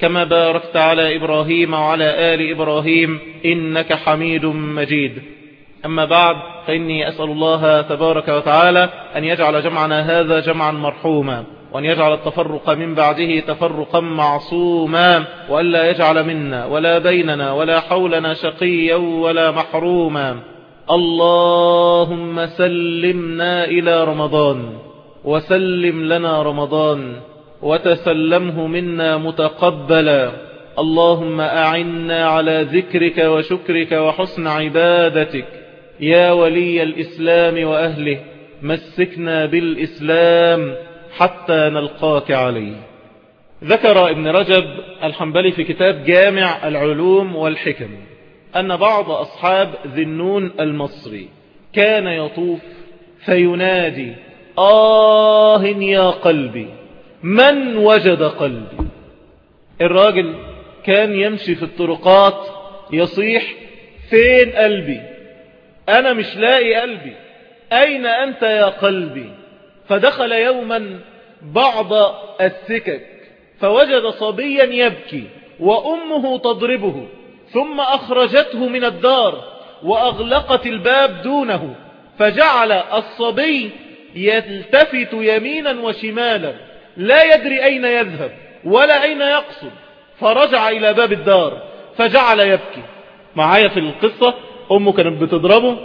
كما باركت على إبراهيم وعلى آل إبراهيم إنك حميد مجيد. أما بعد فإني أسأل الله تبارك وتعالى أن يجعل جمعنا هذا جمعا مرحوما وأن يجعل التفرق من بعده تفرقا معصوما وأن لا يجعل منا ولا بيننا ولا حولنا شقيا ولا محروما. اللهم سلمنا إلى رمضان وسلم لنا رمضان وتسلمه منا متقبلا. اللهم أعنا على ذكرك وشكرك وحسن عبادتك. يا ولي الإسلام وأهله مسكنا بالإسلام حتى نلقاك عليه. ذكر ابن رجب الحنبلي في كتاب جامع العلوم والحكم أن بعض أصحاب ذنون المصري كان يطوف فينادي آه يا قلبي من وجد قلبي؟ الراجل كان يمشي في الطرقات يصيح فين قلبي؟ أنا مش لاقي قلبي. أين أنت يا قلبي؟ فدخل يوما بعض السكك فوجد صبيا يبكي وأمه تضربه ثم أخرجته من الدار وأغلقت الباب دونه فجعل الصبي يلتفت يمينا وشمالا. لا يدري أين يذهب ولا أين يقصد. فرجع إلى باب الدار فجعل يبكي. معايا في القصة؟ أمه كانت بتضربه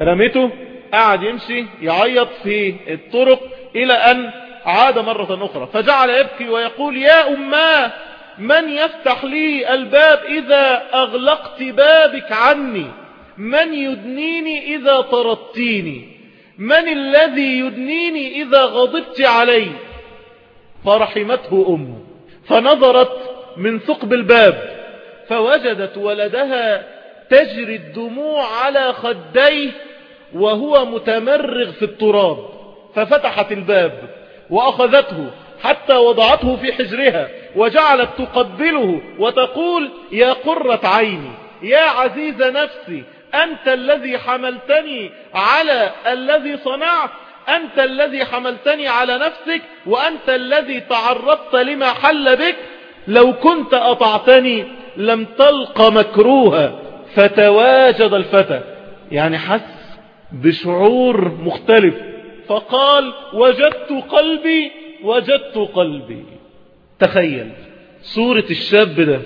رمته قعد يمشي يعيط في الطرق إلى أن عاد مرة أخرى. فجعل يبكي ويقول يا أماه من يفتح لي الباب إذا أغلقت بابك عني؟ من يدنيني إذا طردتيني؟ من الذي يدنيني إذا غضبت علي؟ فرحمته أمه فنظرت من ثقب الباب فوجدت ولدها تجري الدموع على خديه وهو متمرغ في التراب ففتحت الباب وأخذته حتى وضعته في حجرها وجعلت تقبله وتقول يا قرة عيني يا عزيز نفسي أنت الذي حملتني على الذي صنعت أنت الذي حملتني على نفسك وأنت الذي تعرضت لما حل بك. لو كنت أطعتني لم تلق مكروها فتواجد الفتى. يعني حس بشعور مختلف. فقال وجدت قلبي وجدت قلبي. تخيل صورة الشاب ده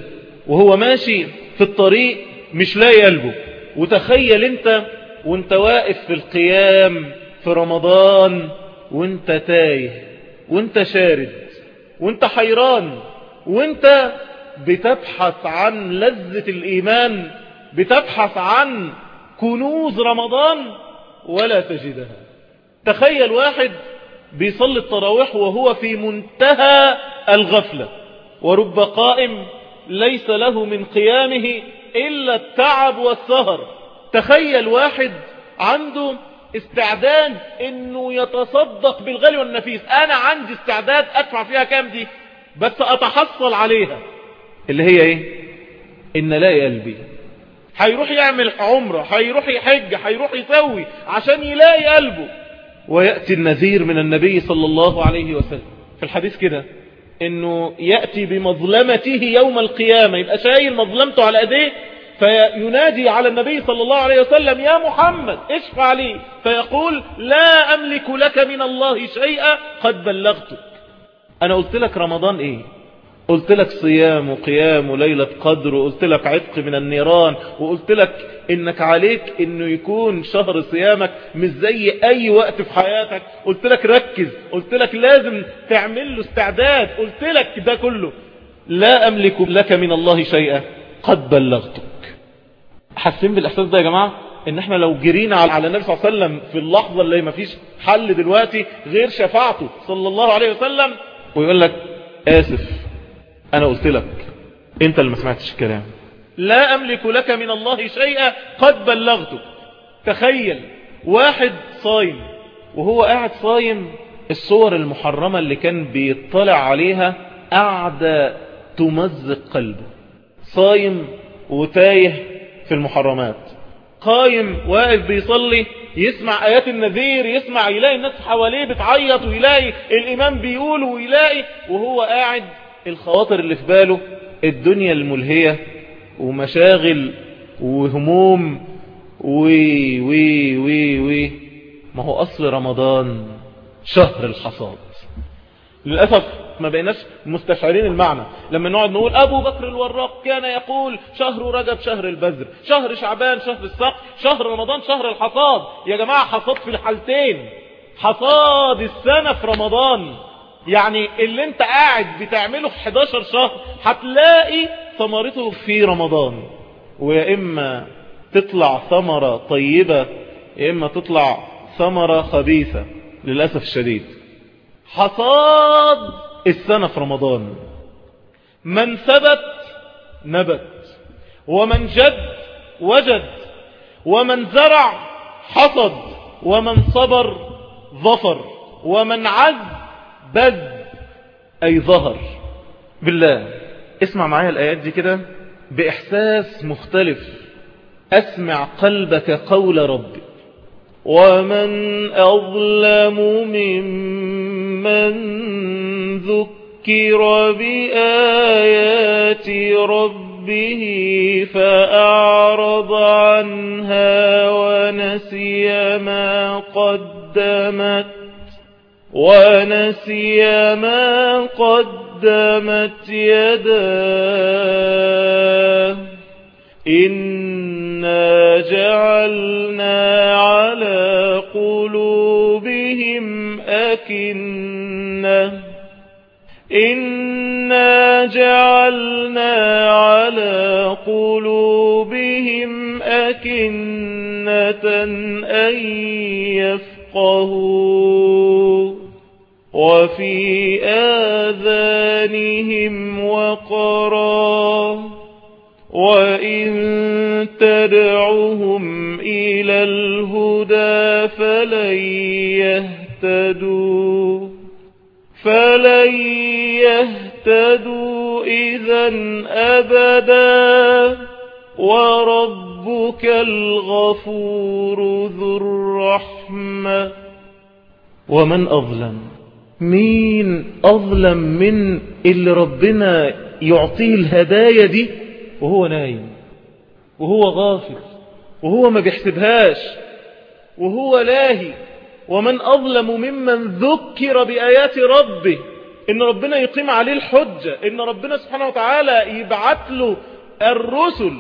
وهو ماشي في الطريق مش لاقي قلبه. وتخيل أنت وأنت واقف في القيام في رمضان وانت تايه وانت شارد وانت حيران وانت بتبحث عن لذة الإيمان بتبحث عن كنوز رمضان ولا تجدها. تخيل واحد بيصلي التراويح وهو في منتهى الغفلة ورب قائم ليس له من قيامه إلا التعب والسهر. تخيل واحد عنده استعداد إنه يتصدق بالغالي والنفيس. أنا عندي استعداد أدفع فيها كام دي؟ بس أتحصل عليها. اللي هي إيه؟ إن لاقي قلبي هيروح يعمل عمرة هيروح يحج هيروح يسوي عشان يلاقي قلبه ويأتي النذير من النبي صلى الله عليه وسلم. في الحديث كده إنه يأتي بمظلمته يوم القيامة. يبقى شايل مظلمته على ايديه فينادي على النبي صلى الله عليه وسلم يا محمد اشفع لي. فيقول لا أملك لك من الله شيئا قد بلغتك. أنا قلت لك رمضان إيه؟ قلت لك صيام وقيام وليلة قدر وقلت لك عتق من النيران وقلت لك إنك عليك إنه يكون شهر صيامك مش زي أي وقت في حياتك. قلت لك ركز قلت لك لازم تعمل له استعداد. قلت لك ده كله. لا أملك لك من الله شيئا قد بلغتك. حاسين بالإحساس ده يا جماعة؟ إن إحنا لو جرينا على النبي صلى الله عليه وسلم في اللحظة اللي ما فيش حل دلوقتي غير شفاعته صلى الله عليه وسلم ويقول لك آسف أنا قلت لك أنت اللي ما سمعتش الكلام. لا أملك لك من الله شيئا قد بلغتك تخيل واحد صايم وهو قاعد صايم الصور المحرمة اللي كان بيطلع عليها قاعدة تمزق قلبه. صايم وتايه في المحرمات. قايم واقف بيصلي يسمع آيات النذير يسمع يلاقي الناس حواليه بتعيط ويلاقي الإمام بيقول ويلاقي وهو قاعد. الخواطر اللي في باله الدنيا الملهية ومشاغل وهموم وي وي وي وي ما هو أصل رمضان شهر الحصاد. للأسف ما بقيناش مستشعرين المعنى. لما نقعد نقول أبو بكر الوراق كان يقول شهر رجب شهر البذر شهر شعبان شهر السقي شهر رمضان شهر الحصاد. يا جماعة حصاد في الحالتين. حصاد السنة في رمضان. يعني اللي انت قاعد بتعمله في 11 شهر هتلاقي ثمرته في رمضان. ويا إما تطلع ثمرة طيبة يا إما تطلع ثمرة خبيثة للأسف الشديد. حصاد السنة في رمضان. من ثبت نبت. ومن جد وجد. ومن زرع حصد. ومن صبر ظفر. ومن عز بز. أي ظهر. بالله. اسمع معايا الآيات دي كده. بإحساس مختلف. أسمع قلبك قول ربي. ومن أظلم ممن ذكر بآيات ربه فأعرض عنها ونسي ما قدمت ونسي ما قدمت يداه. إنا جعلنا على قلوبهم أكنة إنا جعلنا على قلوبهم أكنة أن يفقهوا وفي آذانهم وقرا وإن تدعهم إلى الهدى فلن يهتدوا فلن يهتدوا إذا أبدا وربك الغفور ذو الرحمة ومن أظلم مين أظلم من اللي ربنا يعطيه الهدايا دي وهو نايم وهو غافل وهو ما بيحسبهاش وهو لاهي. ومن أظلم ممن ذكر بآيات ربه. إن ربنا يقيم عليه الحجة. إن ربنا سبحانه وتعالى يبعث له الرسل.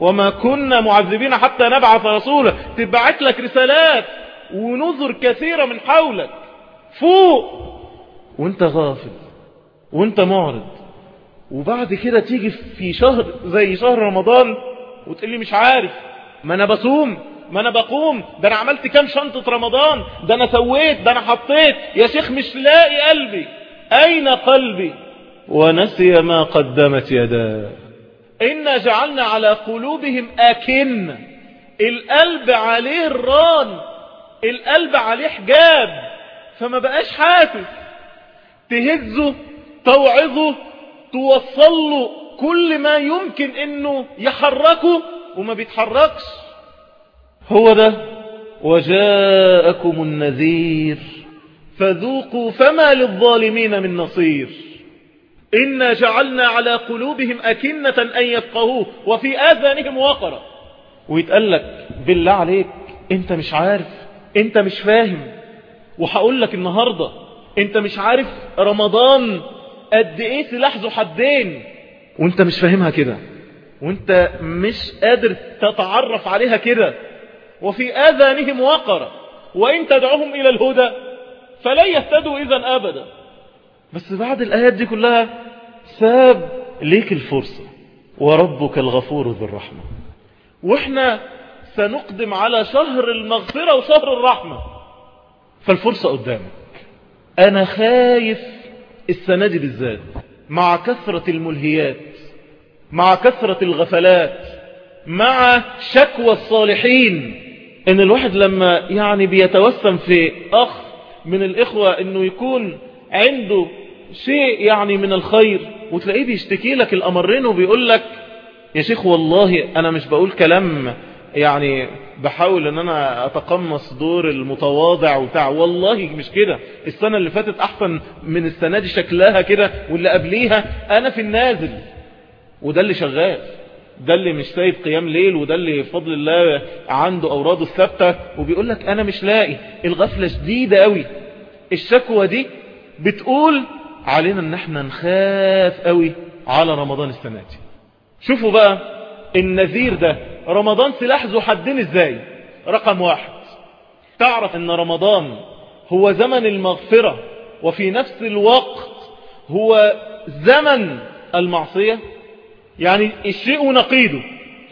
وما كنا معذبين حتى نبعث رسولا. تبعث لك رسالات ونذر كثيرة من حولك. فوق. وأنت غافل. وأنت معرض. وبعد كده تيجي في شهر زي شهر رمضان وتقول لي مش عارف. ما أنا بصوم. ما أنا بقوم ده أنا عملت كام شنطة رمضان ده أنا سويت ده أنا حطيت. يا شيخ مش لاقي قلبي. أين قلبي؟ ونسي ما قدمت يداه إنا جعلنا على قلوبهم أكن. القلب عليه الران. القلب عليه حجاب. فما بقاش حاسس. تهزه توعظه توصل له كل ما يمكن إنه يحركه وما بيتحركش. هو ده. وجاءكم النذير فذوقوا فما للظالمين من نصير. إنا جعلنا على قلوبهم أكنة أن يفقهوه وفي آذانهم وقرا ويتقال لك بالله عليك أنت مش عارف أنت مش فاهم. وهقول لك النهاردة أنت مش عارف رمضان قد إيه سلاح ذو حدين. وأنت مش فاهمها كده. وأنت مش قادر تتعرف عليها كده. وفي آذانهم وقرا وإن تدعوهم إلى الهدى فلن يهتدوا إذا أبدا. بس بعد الآيات دي كلها ساب ليك الفرصة. وربك الغفور ذو الرحمة. وإحنا سنقدم على شهر المغفرة وشهر الرحمة. فالفرصة قدامك. أنا خايف السنة دي بالذات. مع كثرة الملهيات مع كثرة الغفلات مع شكوى الصالحين إن الواحد لما يعني بيتوسم في أخ من الإخوة إنه يكون عنده شيء يعني من الخير وتلاقيه بيشتكي لك الأمرين وبيقول لك يا شيخ والله أنا مش بقول كلام يعني بحاول إن أنا أتقمص دور المتواضع وبتاع. والله مش كده. السنة اللي فاتت أحسن من السنة دي شكلها كده واللي قبليها أنا في النازل وده اللي شغال. ده اللي مش سايب قيام ليل وده اللي بفضل الله عنده أوراده الثابتة. وبيقول لك أنا مش لاقي. الغفلة شديدة قوي الشكوى دي بتقول علينا إن إحنا نخاف قوي على رمضان السنة دي. شوفوا بقى النذير ده. رمضان سلاح ذو حدين إزاي؟ رقم واحد. تعرف إن رمضان هو زمن المغفرة وفي نفس الوقت هو زمن المعصية؟ يعني الشيء نقيده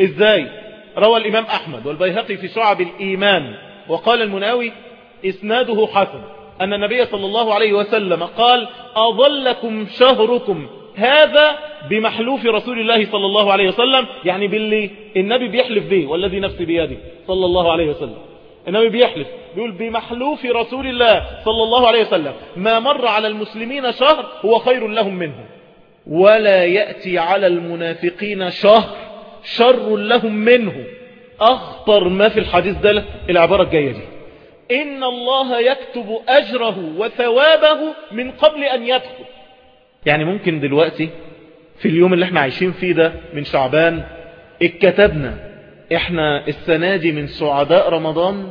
إزاي؟ روى الإمام أحمد والبيهقي في شعب الإيمان وقال المناوي إسناده حسن. أن النبي صلى الله عليه وسلم قال اضلكم شهركم. هذا بمحلوف رسول الله صلى الله عليه وسلم يعني باللي النبي بيحلف به والذي نفسي بيده صلى الله عليه وسلم. النبي بيحلف بيقول بمحلوف رسول الله صلى الله عليه وسلم ما مر على المسلمين شهر هو خير لهم منه. ولا يأتي على المنافقين شهر شر لهم منه. أخطر ما في الحديث ده العبارة الجاية دي. إن الله يكتب أجره وثوابه من قبل أن يدخل. يعني ممكن دلوقتي في اليوم اللي إحنا عايشين فيه ده من شعبان اتكتبنا إحنا السنة دي من سعداء رمضان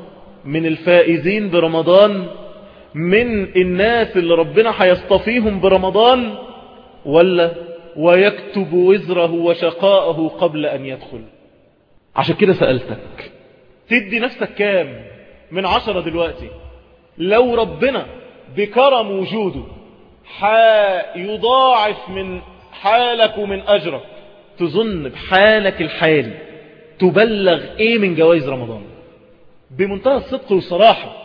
من الفائزين برمضان من الناس اللي ربنا هيصطفيهم برمضان ولا ويكتب وزره وشقاءه قبل أن يدخل. عشان كده سألتك. تدي نفسك كام من عشرة دلوقتي؟ لو ربنا بكرم وجوده يضاعف من حالك ومن أجرك تظن بحالك الحالي تبلغ إيه من جوائز رمضان؟ بمنتهى الصدق والصراحة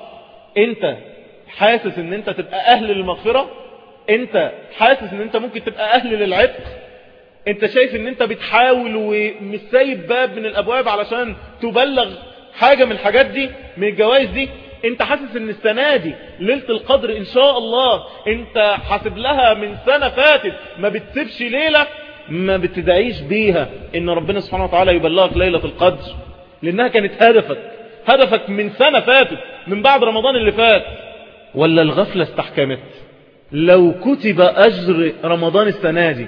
أنت حاسس إن أنت تبقى أهل للمغفرة انت حاسس ان انت ممكن تبقى أهل للعتق انت شايف ان انت بتحاول ومش سايب باب من الابواب علشان تبلغ حاجة من الحاجات دي من الجوائز دي انت حاسس ان السنة دي ليلة القدر إن شاء الله انت حاسب لها من سنة فاتت ما بتسيبش ليلة ما بتدعيش بيها إن ربنا سبحانه وتعالى يبلغك ليلة القدر لأنها كانت هدفك هدفك من سنة فاتت من بعد رمضان اللي فات ولا الغفلة استحكمت؟ لو كتب أجر رمضان السنة دي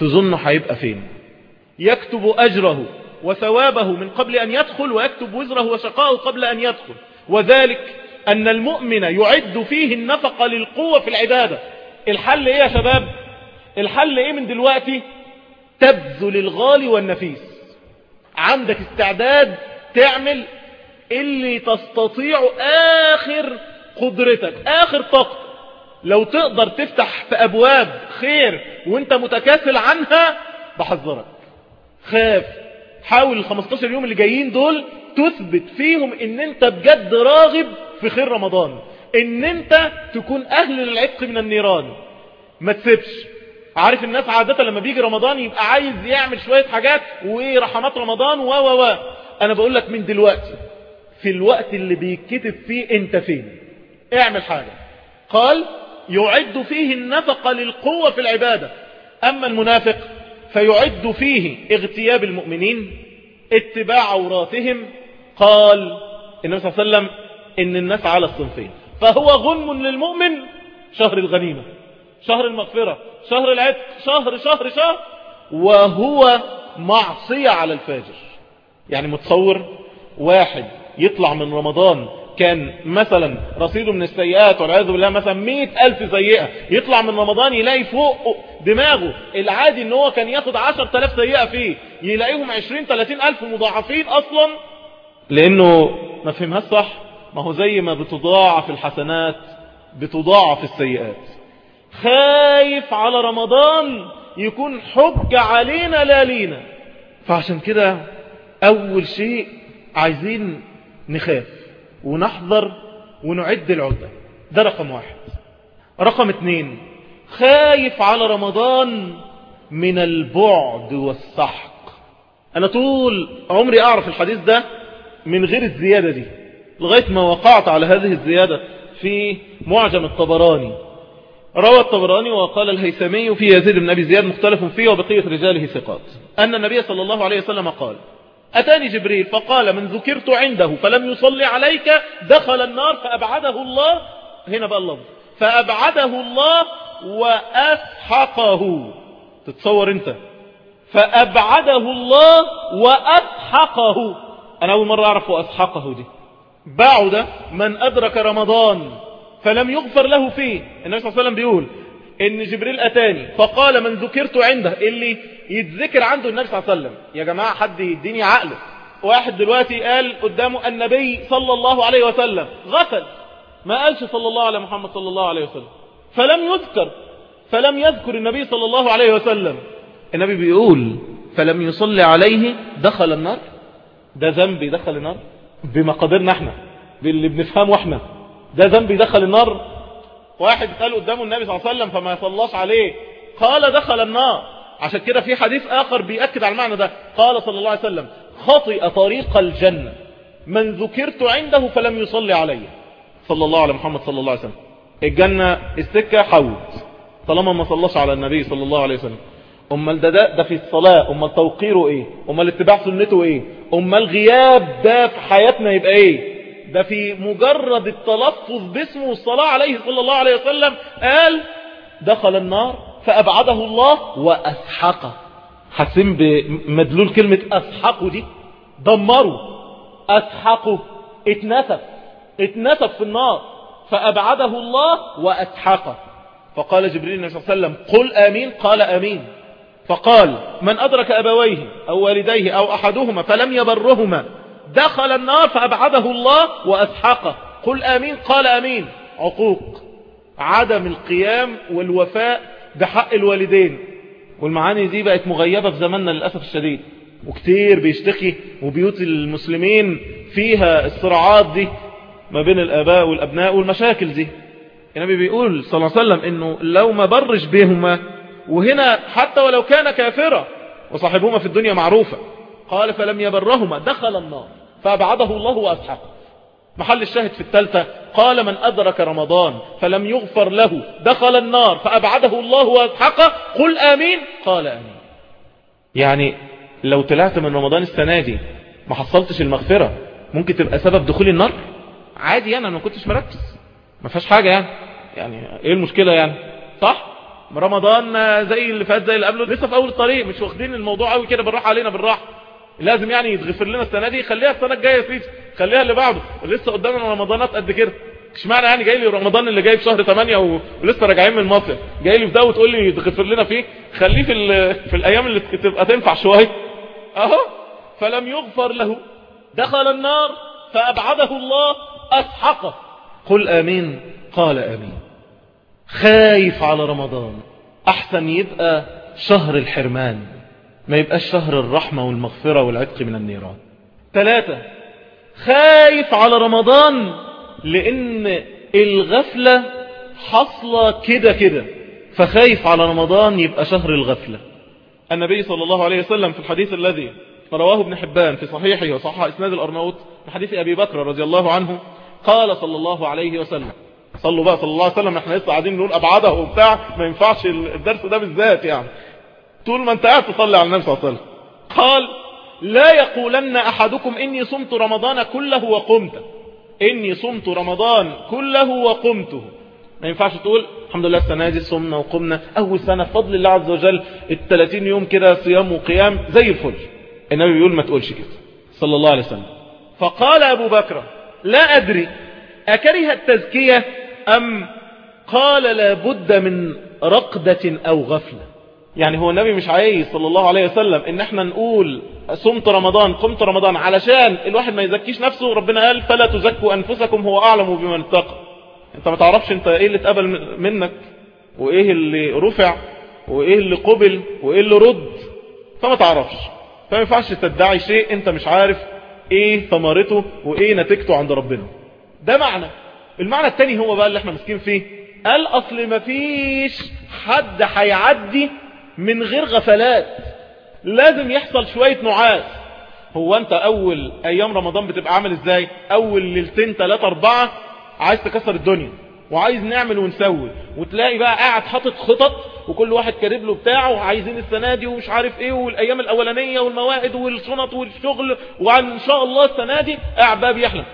تظن هيبقى فين؟ يكتب أجره وثوابه من قبل أن يدخل ويكتب وزره وشقاءه قبل أن يدخل. وذلك أن المؤمن يعد فيه النفق للقوة في العبادة. الحل إيه يا شباب؟ الحل إيه من دلوقتي؟ تبذل الغالي والنفيس. عندك استعداد تعمل اللي تستطيع آخر قدرتك آخر طاقتك. لو تقدر تفتح في أبواب خير وانت متكاسل عنها بحذرك. خاف. حاول ال 15 يوم اللي جايين دول تثبت فيهم إن انت بجد راغب في خير رمضان. إن انت تكون أهل للعتق من النيران. ما تسيبش. عارف الناس عادة لما بيجي رمضان يبقى عايز يعمل شوية حاجات ورحمات رمضان و و و. أنا بقول لك من دلوقتي في الوقت اللي بيتكتب فيه أنت فين؟ اعمل حاجة. قال يعد فيه النفق للقوة في العبادة. أما المنافق فيعد فيه اغتياب المؤمنين اتباع عوراتهم. قال النبي صلى الله عليه وسلم إن الناس على الصنفين. فهو غنم للمؤمن شهر الغنيمة شهر المغفرة شهر العتق شهر شهر شهر. وهو معصية على الفاجر. يعني متصور واحد يطلع من رمضان كان مثلا رصيده من السيئات والعياذ بالله مثلا مئة ألف سيئة يطلع من رمضان يلاقي فوق دماغه العادي إن هو كان ياخد عشر تلاف سيئة فيه يلاقيهم عشرين تلاتين ألف مضاعفين أصلا. لأنه ما فهمها صح؟ ما هو زي ما بتضاعف الحسنات بتضاعف السيئات. خايف على رمضان يكون حج علينا لا لينا. فعشان كده أول شيء عايزين نخاف. ونحذر ونعد العدة. ده رقم واحد. رقم اتنين خايف على رمضان من البعد والسحق. أنا طول عمري أعرف الحديث ده من غير الزيادة دي لغاية ما وقعت على هذه الزيادة في معجم الطبراني. روى الطبراني وقال الهيثمي في يزيد بن أبي زياد مختلف فيه وبقية رجاله ثقات. أن النبي صلى الله عليه وسلم قال أتاني جبريل فقال من ذكرت عنده فلم يصلي عليك دخل النار فأبعده الله. هنا بقى اللفظ. فأبعده الله وأسحقه تتصور انت. فأبعده الله وأسحقه أنا أول مرة أعرف وأسحقه دي. بعد من أدرك رمضان فلم يغفر له فيه. النبي صلى الله عليه وسلم بيقول إن جبريل أتاني فقال من ذكرت عنده اللي يتذكر عنده النبي صلى الله عليه وسلم. يا جماعة حد يديني عقله. واحد دلوقتي قال قدامه النبي صلى الله عليه وسلم غفل ما قالش صلى الله على محمد صلى الله عليه وسلم. فلم يذكر فلم يذكر النبي صلى الله عليه وسلم. النبي بيقول فلم يصلي عليه دخل النار؟ ده ذنب يدخل النار؟ بمقاديرنا إحنا باللي بنفهمه إحنا. ده ذنب يدخل النار؟ واحد قال قدامه النبي صلى الله عليه وسلم فما صلاش عليه. قال دخل النار. عشان كده في حديث آخر بيأكد على المعنى ده. قال صلى الله عليه وسلم خطئ طريق الجنة. من ذكرت عنده فلم يصلي عليه صلى الله على محمد صلى الله عليه وسلم. الجنة السكة حوض طالما ما صلاش على النبي صلى الله عليه وسلم. أمال ده ده, في الصلاة. أمال توقيره إيه؟ أمال اتباع سنته إيه؟ أمال غياب ده في حياتنا يبقى إيه؟ ده في مجرد التلفظ باسمه والصلاة عليه صلى الله عليه وسلم قال دخل النار فأبعده الله وأسحقه. حاسين بمدلول كلمة أسحقه دي؟ دمروا أسحقه. اتنسف. اتنسف في النار. فأبعده الله وأسحقه. فقال جبريل صلى الله عليه وسلم قل آمين. قال آمين. فقال من أدرك أبويه أو والديه أو أحدهما فلم يبرهما دخل النار فأبعده الله وأسحقه. قل آمين قال آمين. عقوق. عدم القيام والوفاء بحق الوالدين. والمعاني دي بقت مغيبة في زماننا للأسف الشديد. وكتير بيشتكي وبيوت المسلمين فيها الصراعات دي ما بين الآباء والأبناء والمشاكل دي. النبي بيقول صلى الله عليه وسلم إنه لو ما برش بهما وهنا حتى ولو كان كافرا وصاحبهما في الدنيا معروفة. قال فلم يبرهما دخل النار. فأبعده الله وأسحقه محل الشاهد في الثالثة قال من أدرك رمضان فلم يغفر له دخل النار فأبعده الله وأسحقه قل آمين قال آمين. يعني لو طلعت من رمضان السنة دي ما حصلتش المغفرة ممكن تبقى سبب دخول النار؟ عادي يعني أنا ما كنتش مركز. ما فيهاش حاجة يعني. يعني إيه المشكلة يعني؟ صح؟ رمضان زي اللي فات زي اللي قبله لسه في أول الطريق مش واخدين الموضوع قوي كده بالراحة علينا بالراحة. لازم يعني يتغفر لنا السنة دي خليها السنة الجاية يا سيدي خليها اللي بعده ولسه قدامنا رمضانات قد كده. اشمعنى يعني جاي لي رمضان اللي جاي في شهر 8 ولسه راجعين من المصيف جاي لي في ده وتقول لي تغفر لنا فيه؟ خليه في في الأيام اللي تبقى تنفع شوية. أهو. فلم يغفر له. دخل النار فأبعده الله أسحقه. قل آمين. قال آمين. خايف على رمضان. أحسن يبقى شهر الحرمان. ما يبقاش شهر الرحمة والمغفرة والعتق من النيران. ثلاثة خايف على رمضان لأن الغفلة حصلة كده كده. فخايف على رمضان يبقى شهر الغفلة. النبي صلى الله عليه وسلم في الحديث الذي رواه ابن حبان في صحيحه وصحح إسناد الارناوط من حديث أبي بكر رضي الله عنه قال صلى الله عليه وسلم صلوا بقى صلى الله عليه وسلم إحنا لسه قاعدين نقول أبعاده وبتاع ما ينفعش الدرس ده بالذات يعني. طول ما انت قاعد تصلي على النبي صلى الله عليه وسلم. قال لا يقولن أحدكم إني صمت رمضان كله وقمت. إني صمت رمضان كله وقمته. ما ينفعش تقول الحمد لله السنة دي صمنا وقمنا. أول سنة بفضل الله عز وجل ال 30 يوم كده صيام وقيام زي الفل. النبي بيقول ما تقولش كده صلى الله عليه وسلم. فقال أبو بكر لا أدري أكره التزكية أم قال لابد من رقدة أو غفلة؟ يعني هو النبي مش عايز صلى الله عليه وسلم إن إحنا نقول صمت رمضان قمت رمضان علشان الواحد ما يزكيش نفسه ربنا قال فلا تزكوا أنفسكم هو أعلم بمن اتقى. أنت ما تعرفش أنت إيه اللي اتقبل منك وإيه اللي رفع وإيه اللي قبل وإيه اللي رد. فما تعرفش. فما ينفعش تدعي شيء أنت مش عارف إيه ثمرته وإيه نتيجته عند ربنا. ده معنى. المعنى التاني هو بقى اللي إحنا مسكين فيه. قال أصل مفيش حد هيعدي من غير غفلات. لازم يحصل شوية نعاس. هو أنت أول أيام رمضان بتبقى عامل إزاي؟ أول ليلتين ثلاثة أربعة عايز تكسر الدنيا وعايز نعمل ونسوي. وتلاقي بقى قاعد حاطط خطط وكل واحد كاتب له بتاعه وعايزين السنة دي ومش عارف إيه والأيام الأولانية والموائد والشنط والشغل. وعن إن شاء الله السنة دي قاعد بقى بيحلم.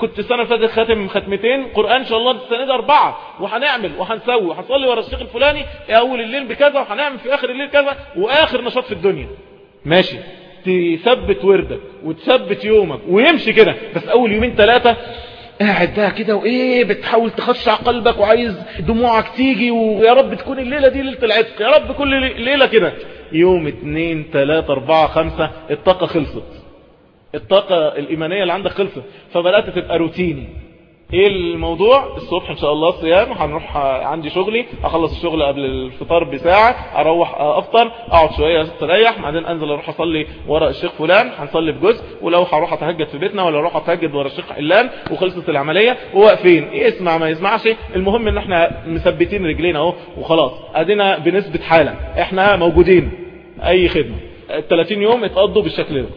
كنت السنة فاتت خاتم ختمتين. قرآن إن شاء الله السنة دي أربعة. وهنعمل وهنسوي وهنصلي ورا الشيخ الفلاني أول الليل بكذا وهنعمل في آخر الليل كذا وآخر نشاط في الدنيا. ماشي. تثبت وردك وتثبت يومك ويمشي كده. بس أول يومين ثلاثة قاعد بقى كده وإيه بتحاول تخشع قلبك وعايز دموعك تيجي ويا رب تكون الليلة دي ليلة العتق. يا رب كل ليلة كده. يوم اتنين تلاتة أربعة خمسة الطاقة خلصت. الطاقة الإيمانية اللي عندك خلصت. فبدأت تبقى روتيني. إيه الموضوع؟ الصبح إن شاء الله صيام هنروح عندي شغلي أخلص الشغل قبل الفطار بساعة أروح أفطر أقعد شوية أستريح بعدين أنزل أروح أصلي ورا الشيخ فلان هنصلي بجزء ولو هروح أتهجد في بيتنا ولا أروح أتهجد ورا الشيخ علان وخلصت العملية وواقفين. يسمع ما يسمعش؟ المهم إن إحنا مثبتين رجلينا أهو وخلاص. أدينا بنسبة حالة. إحنا موجودين. أي خدمة. ال 30 يوم اتقضوا بالشكل ده.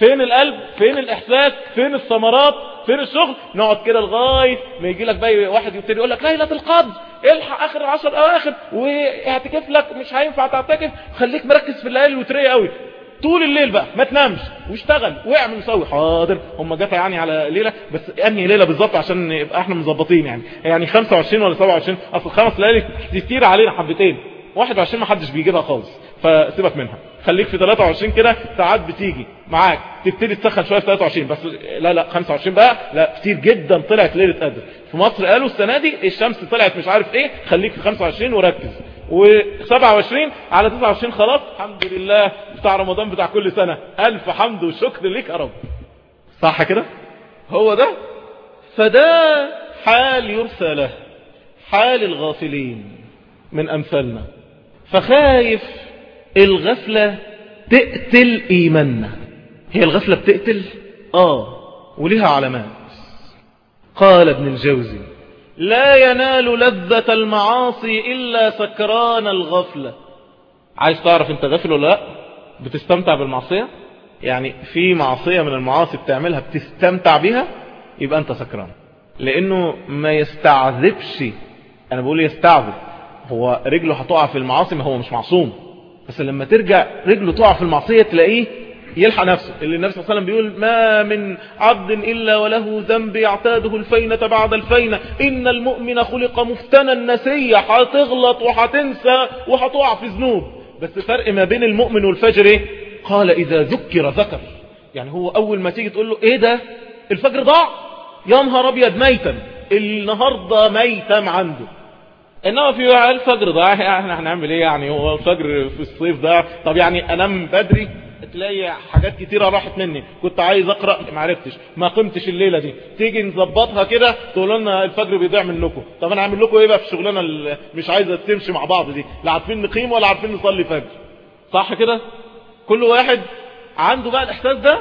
فين القلب؟ فين الإحساس؟ فين الثمرات؟ فين الشغل نقعد كده لغاية ما يجي لك بقى واحد يبتدي يقول لك ليلة القدر. الحق آخر العشر اواخر واعتكف لك مش هينفع تعتكف. خليك مركز في الليالي الوترية قوي. طول الليل بقى ما تنامش. واشتغل واعمل وسوي حاضر. هم جت يعني على ليلة بس أنهي ليلة بالظبط عشان يبقى إحنا مظبطين يعني. يعني 25 ولا 27 أصل خمس ليالي كتير علينا حبتين. 21 ما حدش بيجيبها خالص. فسيبك منها. خليك في 23 كده ساعات بتيجي معاك. تبتدي تسخن شوية في 23 بس لا لا 25 بقى لا كتير جدا طلعت ليلة قدر. في مصر قالوا السنة دي الشمس طلعت مش عارف إيه خليك في 25 وركز. و27 على 29 خلاص الحمد لله بتاع رمضان بتاع كل سنة. ألف حمد وشكر ليك يا رب. صح كده؟ هو ده؟ فده حال يرثى له حال الغافلين من أمثالنا. فخايف الغفلة تقتل إيماننا. هي الغفلة بتقتل؟ آه. وليها علامات. قال ابن الجوزي لا ينال لذة المعاصي إلا سكران الغفلة. عايز تعرف أنت غافل ولا لأ؟ بتستمتع بالمعصية؟ يعني في معصية من المعاصي بتعملها بتستمتع بيها؟ يبقى أنت سكران. لأنه ما يستعذبش. أنا بقول يستعذب. هو رجله هتقع في المعاصي ما هو مش معصوم. بس لما ترجع رجله تقع في المعصية تلاقيه يلحق نفسه. اللي النبي صلى الله عليه وسلم بيقول ما من عبد إلا وله ذنب يعتاده الفينة بعد الفينة. إن المؤمن خلق مفتنا نسيا هتغلط وهتنسى وهتقع في ذنوب. بس فرق ما بين المؤمن والفجر إيه؟ قال إذا ذكر ذكر. يعني هو أول ما تيجي تقول له إيه ده؟ الفجر ضاع؟ يا نهار أبيض ميتا. النهاردة ميتم عنده. انما في الفجر ضاع. إحنا هنعمل إيه يعني؟ هو الفجر في الصيف ده طب يعني أنام بدري؟ تلاقي حاجات كتيرة راحت مني. كنت عايز أقرأ. ما عرفتش. ما قمتش الليلة دي. تيجي نظبطها كده تقول لنا الفجر بيضيع منكم. طب أنا اعمل لكم إيه بقى في شغلنا اللي مش عايزة تمشي مع بعض دي؟ لا عارفين نقيم ولا عارفين نصلي فجر. صح كده؟ كل واحد عنده بقى الإحساس ده؟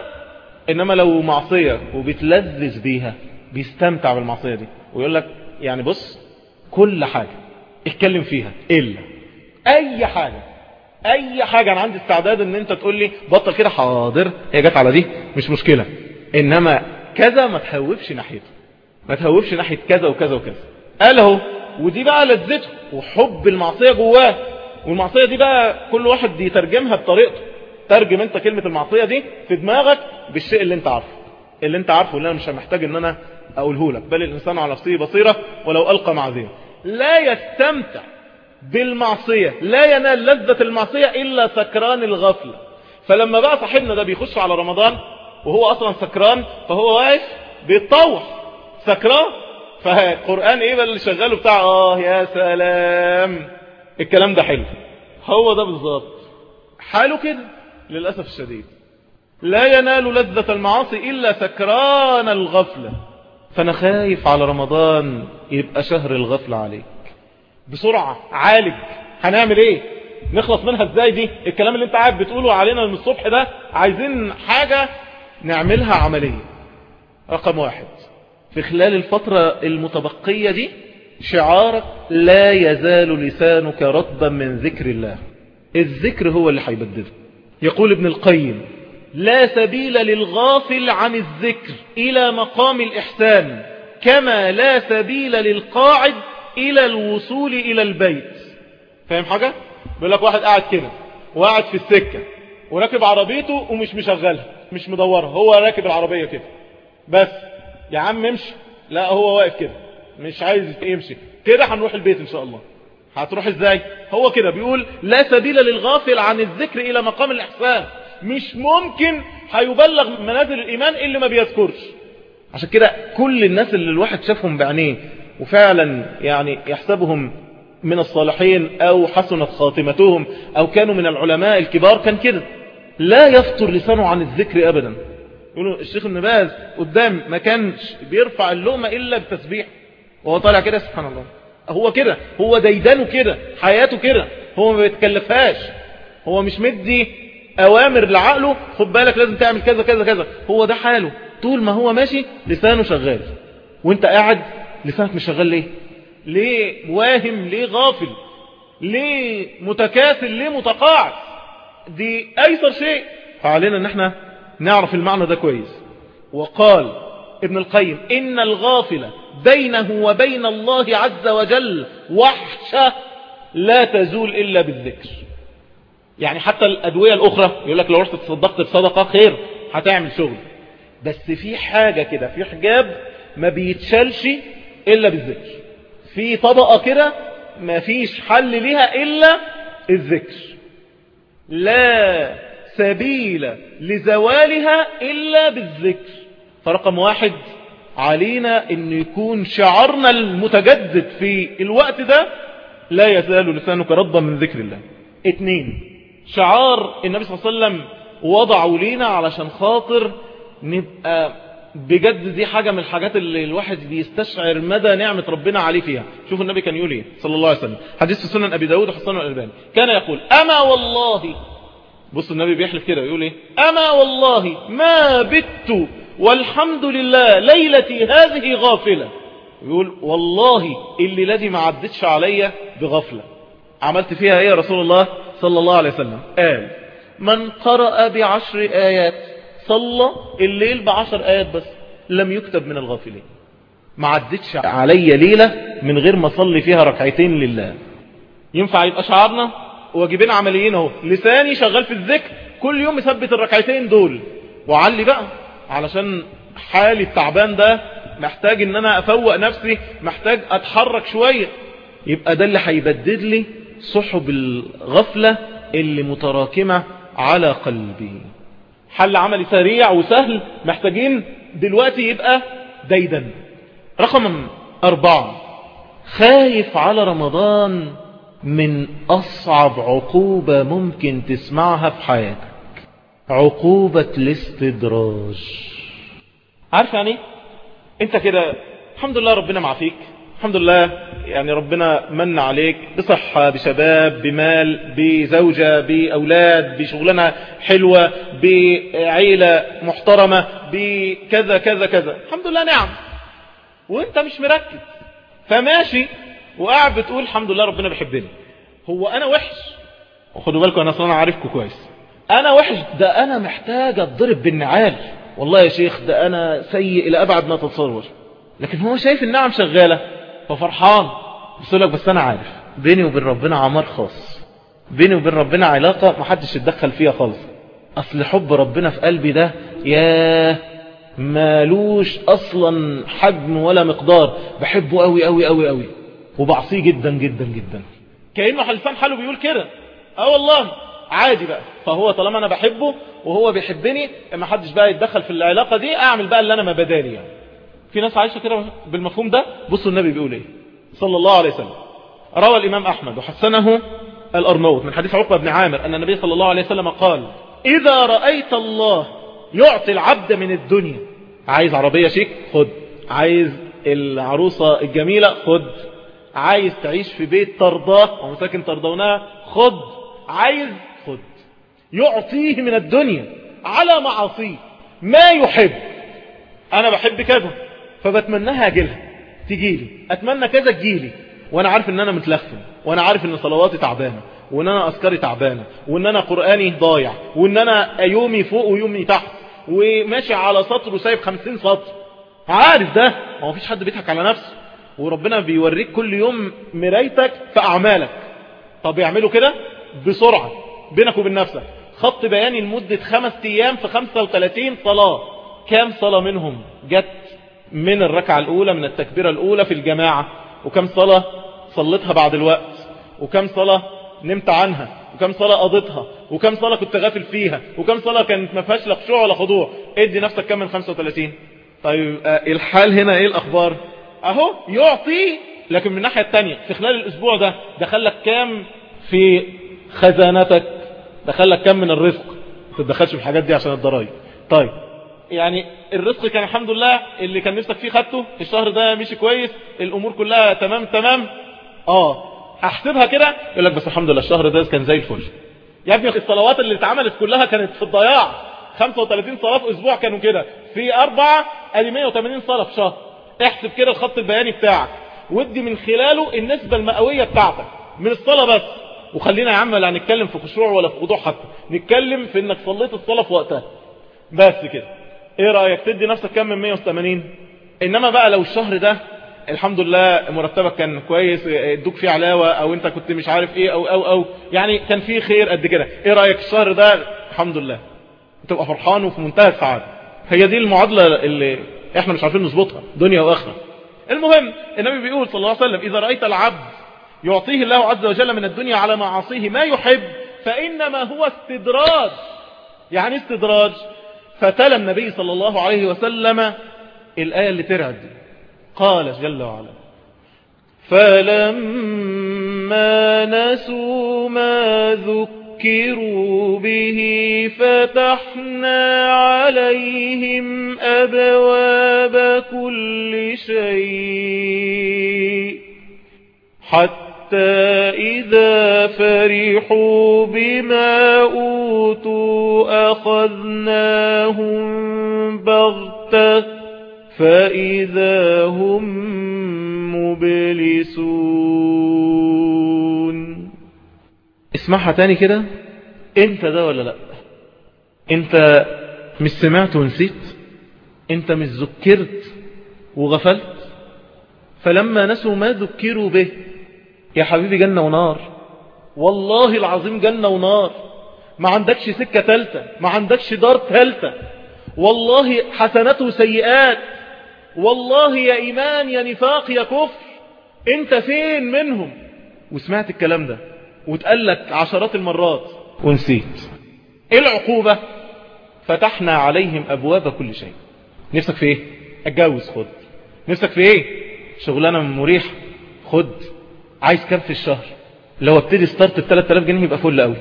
إنما لو معصية وبيتلذذ بيها بيستمتع بالمعصية دي. ويقول لك يعني بص كل حاجة اتكلم فيها إلا أي حاجة أي حاجة. أنا عندي استعداد إن أنت تقول لي بطل كده حاضر هي جت على دي مش مشكلة. إنما كذا ما تهوبش ناحيته ما تهوبش ناحية كذا وكذا وكذا. قال أهو ودي بقى لذته وحب المعصية جواه. والمعصية دي بقى كل واحد يترجمها بطريقته. ترجم أنت كلمة المعصية دي في دماغك بالشيء اللي أنت عارفه. اللي أنت عارفه اللي أنا مش محتاج إن أنا أقوله لك. بل الإنسان على نفسه بصيرة ولو ألقى معذير لا يستمتع بالمعصية لا ينال لذة المعصية إلا سكران الغفلة. فلما بقى صاحبنا ده بيخش على رمضان وهو أصلا سكران فهو واقف بيتطوح. سكران؟ فالقرآن إيه بقى اللي شغاله بتاع؟ آه يا سلام. الكلام ده حلو. هو ده بالظبط. حاله كده للأسف الشديد. لا ينال لذة المعاصي إلا سكران الغفلة. فأنا خايف على رمضان يبقى شهر الغفلة عليك. بسرعة. عالج. هنعمل إيه؟ نخلص منها إزاي دي؟ الكلام اللي أنت قاعد بتقوله علينا من الصبح ده عايزين حاجة نعملها عملية. رقم واحد. في خلال الفترة المتبقية دي شعارك لا يزال لسانك رطبا من ذكر الله. الذكر هو اللي هيبدده يقول ابن القيم لا سبيل للغافل عن الذكر إلى مقام الإحسان كما لا سبيل للقاعد إلى الوصول إلى البيت. فاهم حاجة؟ بيقول لك واحد قاعد كده وقاعد في السكة وراكب عربيته ومش مشغلها مش مدورها هو راكب العربية كده. بس يا عم امشي. لا هو واقف كده مش عايز يمشي. كده هنروح البيت إن شاء الله. هتروح إزاي؟ هو كده بيقول لا سبيل للغافل عن الذكر إلى مقام الإحسان. مش ممكن هيبلغ منازل الإيمان اللي ما بيذكرش. عشان كده كل الناس اللي الواحد شافهم بعينيه وفعلا يعني يحسبهم من الصالحين أو حسنت خاتمتهم أو كانوا من العلماء الكبار كان كده. لا يفطر لسانه عن الذكر ابدا. يقولوا الشيخ ابن باز قدام ما كانش بيرفع اللومة إلا بتسبيح. وهو طالع كده سبحان الله. هو كده هو ديدانه كده حياته كده. هو ما بيتكلفهاش. هو مش مدي أوامر لعقله خد بالك لازم تعمل كذا كذا كذا. هو ده حاله. طول ما هو ماشي لسانه شغال. وانت قاعد لسانك مش شغال ليه؟ ليه واهم ليه غافل؟ ليه متكاسل ليه متقاعد؟ دي أيسر شيء. فعلينا إن إحنا نعرف المعنى ده كويس. وقال ابن القيم إن الغافل بينه وبين الله عز وجل وحشة لا تزول إلا بالذكر. يعني حتى الأدوية الأخرى يقول لك لو رحت تصدقت بصدقة خير هتعمل شغل. بس في حاجة كده في حجاب ما بيتشالش إلا بالذكر. في طبقة كده ما فيش حل ليها إلا الذكر. لا سبيل لزوالها إلا بالذكر. فرقم واحد علينا أن يكون شعارنا المتجدد في الوقت ده لا يزال لسانك رضا من ذكر الله. اتنين شعار النبي صلى الله عليه وسلم وضعوا لينا علشان خاطر نبقى بجد دي حاجة من الحاجات اللي الواحد بيستشعر مدى نعمة ربنا عليه فيها. شوف النبي كان يقول إيه؟ صلى الله عليه وسلم. حديث في سنن أبي داود وحسن الألباني كان يقول أما والله. بص النبي بيحلف كده يقول إيه؟ أما والله ما بت والحمد لله ليلتي هذه غافلة. يقول والله اللي الذي ما عدتش عليا بغفلة. عملت فيها إيه يا رسول الله؟ صلى الله عليه وسلم. قال من قرأ بعشر آيات صلى الليل بعشر آيات بس لم يكتب من الغافلين. ما عدتش علي ليلة من غير ما صلي فيها ركعتين لله. ينفع يبقى شعارنا؟ واجبين عمليين أهو. لساني شغال في الذكر كل يوم يثبت الركعتين دول. وعلي بقى علشان حالي التعبان ده محتاج إن أنا أفوق نفسي محتاج أتحرك شوية. يبقى ده اللي هيبدد لي صحب الغفلة اللي متراكمة على قلبي. حل عملي سريع وسهل. محتاجين دلوقتي يبقى ديدا رقم أربعة. خايف على رمضان من أصعب عقوبة ممكن تسمعها في حياتك. عقوبة الاستدراج. عارف يعني انت كده الحمد لله ربنا معافيك. الحمد لله يعني ربنا من عليك بصحة بشباب بمال بزوجة بأولاد بشغلانة حلوة بعيلة محترمة بكذا كذا كذا. الحمد لله نعم. وانت مش مركز فماشي وقاعد بتقول الحمد لله ربنا بيحبني. هو أنا وحش؟ وخدوا بالكم أنا أصلا عارفكم كويس. أنا وحش؟ ده أنا محتاج أتضرب بالنعال. والله يا شيخ ده أنا سيء إلى أبعد ما تتصور. لكن هو شايف النعم شغالة. ففرحان. بس لك بس أنا عارف. بيني وبين ربنا عمار خاص. بيني وبين ربنا علاقة محدش يتدخل فيها خالص. أصل حب ربنا في قلبي ده ياه مالوش أصلا حجم ولا مقدار. بحبه قوي قوي قوي قوي وبعصيه جدا جدا جدا. كأنه لسان حاله بيقول كده. آه والله. عادي بقى. فهو طالما أنا بحبه وهو بيحبني ما حدش بقى يتدخل في العلاقة دي أعمل بقى اللي أنا ما بدالي يعني. في ناس عايشة كده بالمفهوم ده بصوا النبي بيقول إيه؟ صلى الله عليه وسلم. روى الإمام أحمد وحسنه الأرنوط من حديث عقبة بن عامر أن النبي صلى الله عليه وسلم قال إذا رأيت الله يعطي العبد من الدنيا. عايز عربية شيك؟ خد. عايز العروسة الجميلة؟ خد. عايز تعيش في بيت ترضاه؟ ومساكن ترضونها خد. عايز؟ خد. يعطيه من الدنيا على معاصيه. ما يحب. أنا بحب كذا. فبتمناها أجيلها تجيلي أتمنى كذا تجيلي وأنا عارف إن أنا متلخم وأنا عارف إن صلواتي تعبانة وإن أنا أذكاري تعبانة وإن أنا قرآني ضايع وإن أنا يومي فوق ويومي تحت. وماشي على سطر وسايب خمسين سطر. عارف ده؟ ما فيش حد بيضحك على نفسه. وربنا بيوريك كل يوم مرايتك في أعمالك. طب يعملوا كده بسرعة بينك وبين نفسك. خط بياني لمدة خمس أيام في 35 صلاة. كام صلاة منهم جت؟ من الركعة الأولى من التكبيرة الأولى في الجماعة. وكم صلاة صليتها بعد الوقت؟ وكم صلاة نمت عنها؟ وكم صلاة قضيتها؟ وكم صلاة كنت غافل فيها؟ وكم صلاة كانت ما فيهاش لا خشوع ولا خضوع؟ ادي نفسك كم من 35 طيب آه الحال هنا إيه الأخبار؟ أهو يعطي لكن من الناحية التانية في خلال الأسبوع ده دخلك كام في خزانتك؟ دخلك كام من الرزق؟ ما تتدخلش في الحاجات دي عشان الضرايب. طيب يعني الرزق كان الحمد لله اللي كان نفسك فيه خدته الشهر ده مشي كويس الأمور كلها تمام تمام. آه احسبها كده يقول لك بس الحمد لله الشهر ده كان زي الفل. يا ابني الصلوات اللي اتعملت كلها كانت في الضياع. 35 صلاة في أسبوع كانوا كده. في أربعة ادي 180 صلاة في شهر. احسب كده الخط البياني بتاعك. ودي من خلاله النسبة المئوية بتاعتك. من الصلاة بس. وخلينا يا عم لا نتكلم في خشوع ولا في خضوع حتى. نتكلم في إنك صليت الصلاة في وقتها. بس كده. إيه رأيك؟ تدي نفسك كم من 180 إنما بقى لو الشهر ده الحمد لله مرتبك كان كويس ادوك فيه علاوة أو أنت كنت مش عارف إيه أو أو أو. يعني كان فيه خير قد كده. إيه رأيك؟ الشهر ده الحمد لله. تبقى فرحان وفي منتهى السعادة. هي دي المعادلة اللي إحنا مش عارفين نظبطها دنيا وآخرة. المهم النبي بيقول صلى الله عليه وسلم إذا رأيت العبد يعطيه الله عز وجل من الدنيا على معاصيه ما يحب فإنما هو استدراج. يعني استدراج؟ فتلا النبي صلى الله عليه وسلم الآية اللي ترعد قال جل وعلا فلما نسوا ما ذكروا به فتحنا عليهم أبواب كل شيء حتى إذا فرحوا بما أوتوا أخذناهم بغتة فإذا هم مبلسون. اسمعها تاني كده. انت ده ولا لا؟ انت مش سمعت ونسيت؟ انت مش ذكرت وغفلت؟ فلما نسوا ما ذكروا به يا حبيبي جنة ونار. والله العظيم جنة ونار. ما عندكش سكة تالتة ما عندكش دار تالتة. والله حسنات وسيئات. والله يا إيمان يا نفاق يا كفر. أنت فين منهم؟ وسمعت الكلام ده وتقال لك عشرات المرات. ونسيت. إيه العقوبة؟ فتحنا عليهم أبواب كل شيء. نفسك في إيه؟ أتجوز خد. نفسك في إيه؟ شغلانة مريحة خد. عايز كام في الشهر؟ لو ابتدي ستارت ب 3000 جنيه يبقى فل قوي.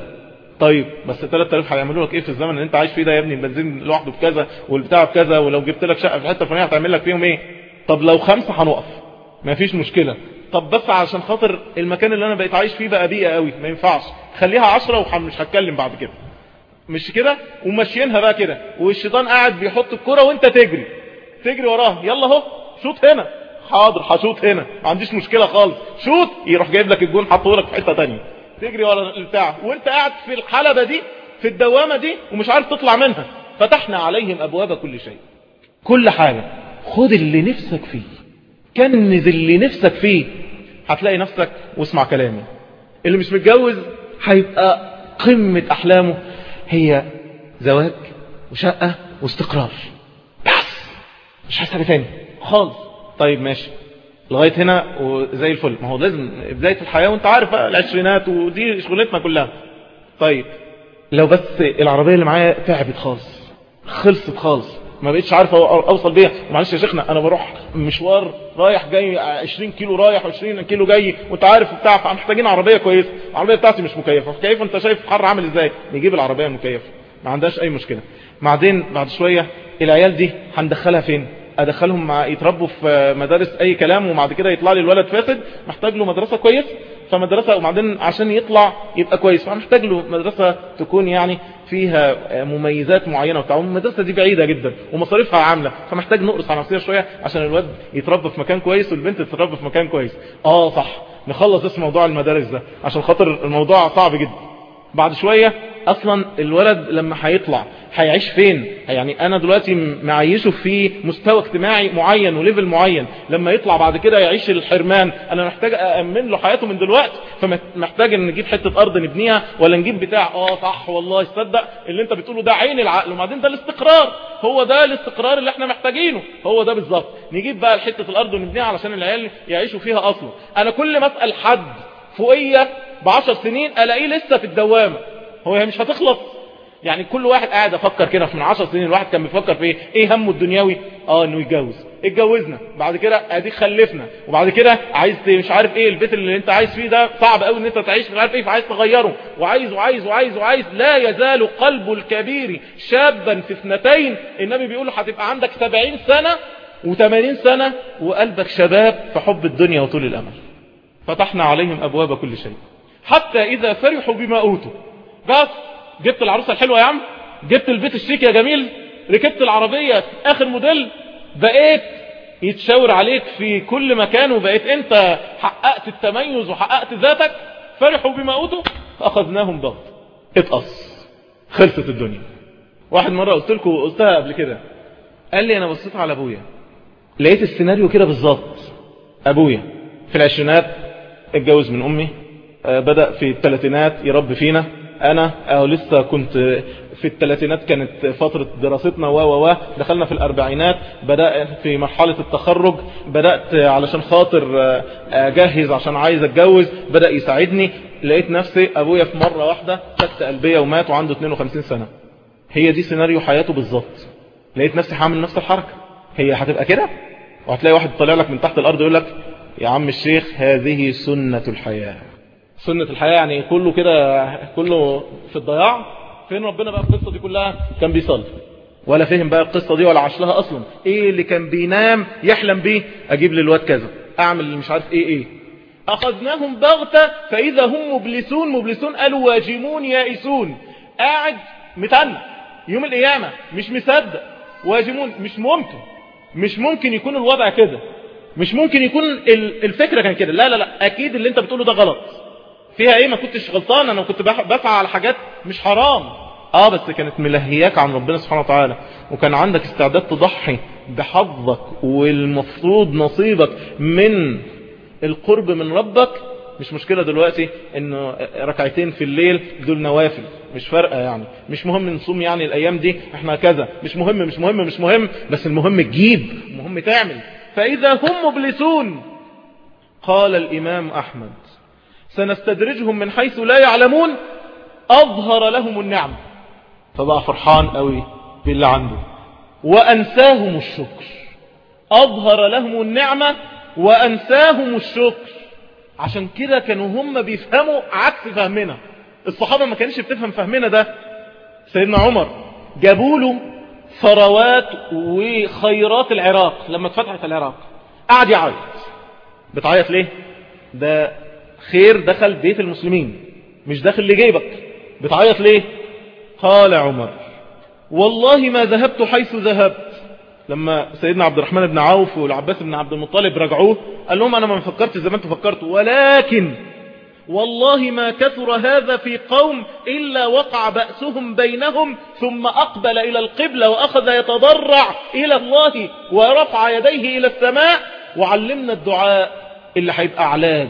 طيب بس 3000 هيعملوا لك إيه في الزمن اللي انت عايش فيه ده يا ابني؟ البنزين لوحده بكذا والبتاع بكذا ولو جبت لك شقة في حتة فلانية هتعمل لك فيهم إيه؟ طب لو خمسة هنقف. مفيش مشكلة. طب بس عشان خاطر المكان اللي أنا بقيت عايش فيه بقى بيئة قوي ما ينفعش. خليها 10 ومش هتكلم بعد كده. مش كده؟ وماشيينها بقى كده. والشيطان قاعد بيحط الكرة وانت تجري. تجري وراه يلا اهو شوط هنا. حاضر هشوط هنا ما عنديش مشكلة خالص. شوط يروح جايب لك الجون حاطه لك في حتة تانية. تجري ورا البتاع. وانت قاعد في الحلبة دي في الدوامة دي ومش عارف تطلع منها. فتحنا عليهم أبواب كل شيء. كل حاجة. خد اللي نفسك فيه. كنز اللي نفسك فيه. هتلاقي نفسك واسمع كلامي. اللي مش متجوز هيبقى قمة أحلامه. هي زواج وشقة واستقرار. بس! مش عايز تاني خالص. طيب ماشي. لغاية هنا وزي الفل. ما هو لازم بداية الحياة وانت عارف العشرينات ودي شغلتنا كلها. طيب لو بس العربية اللي معايا تعبت خالص خلصت خالص ما بقيتش عارف أوصل بيها. معلش يا شيخنا أنا بروح مشوار رايح جاي 20 كيلو رايح و20 كيلو جاي وانت عارف بتاع فمحتاجين عربية كويسة. العربية بتاعتي مش مكيفة. كيف انت شايف الحر عامل إزاي؟ نجيب العربية المكيفة. ما عندهاش أي مشكلة. بعدين بعد شوية العيال دي هندخلها فين؟ أدخلهم مع يتربوا في مدارس أي كلام وبعد كده يطلع لي الولد فاسد محتاج له مدرسة كويسه فمدرسة وبعدين عشان يطلع يبقى كويس فمحتاج له مدرسة تكون يعني فيها مميزات معينة وبتاع. المدرسة دي بعيدة جدا ومصاريفها عاملة فمحتاج نقرص على نفسها شوية عشان الواد يتربى في مكان كويس والبنت تتربى في مكان كويس. آه صح. نخلص اسم موضوع المدارس ده عشان خاطر الموضوع صعب جدا. بعد شوية أصلا الولد لما هيطلع هيعيش فين؟ يعني أنا دلوقتي معيشه في مستوى اجتماعي معين وليفل معين. لما يطلع بعد كده يعيش الحرمان أنا محتاج أأمن له حياته من دلوقتي فمحتاج إن نجيب حتة أرض نبنيها ولا نجيب بتاع. آه صح والله تصدق اللي أنت بتقوله ده عين العقل. وبعدين ده الاستقرار. هو ده الاستقرار اللي إحنا محتاجينه. هو ده بالظبط. نجيب بقى حتة الأرض ونبنيها علشان العيال يعيشوا فيها أصلا. أنا كل ما أسأل حد فوقية بعشر سنين ألاقيه لسه في الدوامة هو هي مش هتخلص؟ يعني كل واحد قاعد أفكر كده من عشر سنين الواحد كان بيفكر في إيه؟ إيه همه الدنيوي؟ آه إنه يتجوز. اتجوزنا. بعد كده أديك خلفنا. وبعد كده عايز مش عارف إيه البيت اللي أنت عايز فيه ده صعب قوي إن أنت تعيش مش عارف إيه فعايز تغيره. وعايز وعايز وعايز وعايز. لا يزال قلب الكبير شابا في اثنتين. النبي بيقول هتبقى عندك 70 سنة و80 سنة وقلبك شباب في حب الدنيا وطول الأمل. فتحنا عليهم أبواب كل شيء. حتى إذا فرحوا بما أوتوا. بس جبت العروسة الحلوة يا عم؟ جبت البيت الشيك يا جميل؟ ركبت العربية آخر موديل؟ بقيت يتشاور عليك في كل مكان وبقيت أنت حققت التميز وحققت ذاتك؟ فرحوا بما أوتوا؟ فأخذناهم ضغط. اتقص. خلصت الدنيا. واحد مرة قلت لكم قلتها قبل كده. قال لي أنا بصيت على أبويا. لقيت السيناريو كده بالظبط. أبويا في العشرينات اتجوز من أمي. بدأ في الثلاثينات يربي فينا. أنا أو لسه كنت في الثلاثينات كانت فترة دراستنا و و و دخلنا في الأربعينات بدأ في مرحلة التخرج بدأت علشان خاطر أجهز عشان عايز أتجوز بدأ يساعدني. لقيت نفسي أبويا في مرة واحدة سكت قلبية ومات وعنده 52 سنة. هي دي سيناريو حياته بالظبط. لقيت نفسي هعمل نفس الحركة. هي هتبقى كده؟ وهتلاقي واحد طالع لك من تحت الأرض يقول لك يا عم الشيخ هذه سنة الحياة. سنة الحياة يعني كله كده كله في الضياع. فين ربنا بقى القصة دي كلها؟ كان بيصلي. ولا فهم بقى القصة دي ولا عاش لها أصلا. إيه اللي كان بينام يحلم بيه؟ أجيب للواد كذا. أعمل اللي مش عارف إيه إيه. أخذناهم بغتة فإذا هم مبلسون مبلسون قالوا واجمون يائسون. قاعد متنى يوم القيامة مش مصدق. واجمون مش ممكن. مش ممكن يكون الوضع كده. مش ممكن يكون الفكرة كان كده. لا لا لا. أكيد اللي أنت بتقوله ده غلط. فيها إيه؟ ما كنتش غلطان أنا كنت بفعل على حاجات مش حرام. آه بس كانت ملهياك عن ربنا سبحانه وتعالى. وكان عندك استعداد تضحي بحظك والمفروض نصيبك من القرب من ربك. مش مشكلة دلوقتي إنه ركعتين في الليل دول نوافل مش فارقة يعني. مش مهم نصوم يعني الأيام دي إحنا كذا. مش مهم مش مهم مش مهم بس المهم تجيب المهم تعمل. فإذا هم مبلسون قال الإمام أحمد. سنستدرجهم من حيث لا يعلمون أظهر لهم النعم. فبقى فرحان قوي باللي عنده. وأنساهم الشكر. أظهر لهم النعمة وأنساهم الشكر. عشان كده كانوا هم بيفهموا عكس فهمنا. الصحابة ما كانش بتفهم فهمنا ده. سيدنا عمر جابوا له ثروات وخيرات العراق لما اتفتحت العراق. قعد يعيط. بتعيط ليه؟ ده خير دخل بيت المسلمين مش داخل لجيبك بتعيط ليه؟ قال عمر والله ما ذهبت حيث ذهبت. لما سيدنا عبد الرحمن بن عوف والعباس بن عبد المطلب رجعوه قال لهم أنا ما فكرت زي ما أنتم فكرتوا ولكن والله ما كثر هذا في قوم إلا وقع بأسهم بينهم ثم أقبل إلى القبلة وأخذ يتضرع إلى الله ورفع يديه إلى السماء. وعلمنا الدعاء اللي هيبقى علاج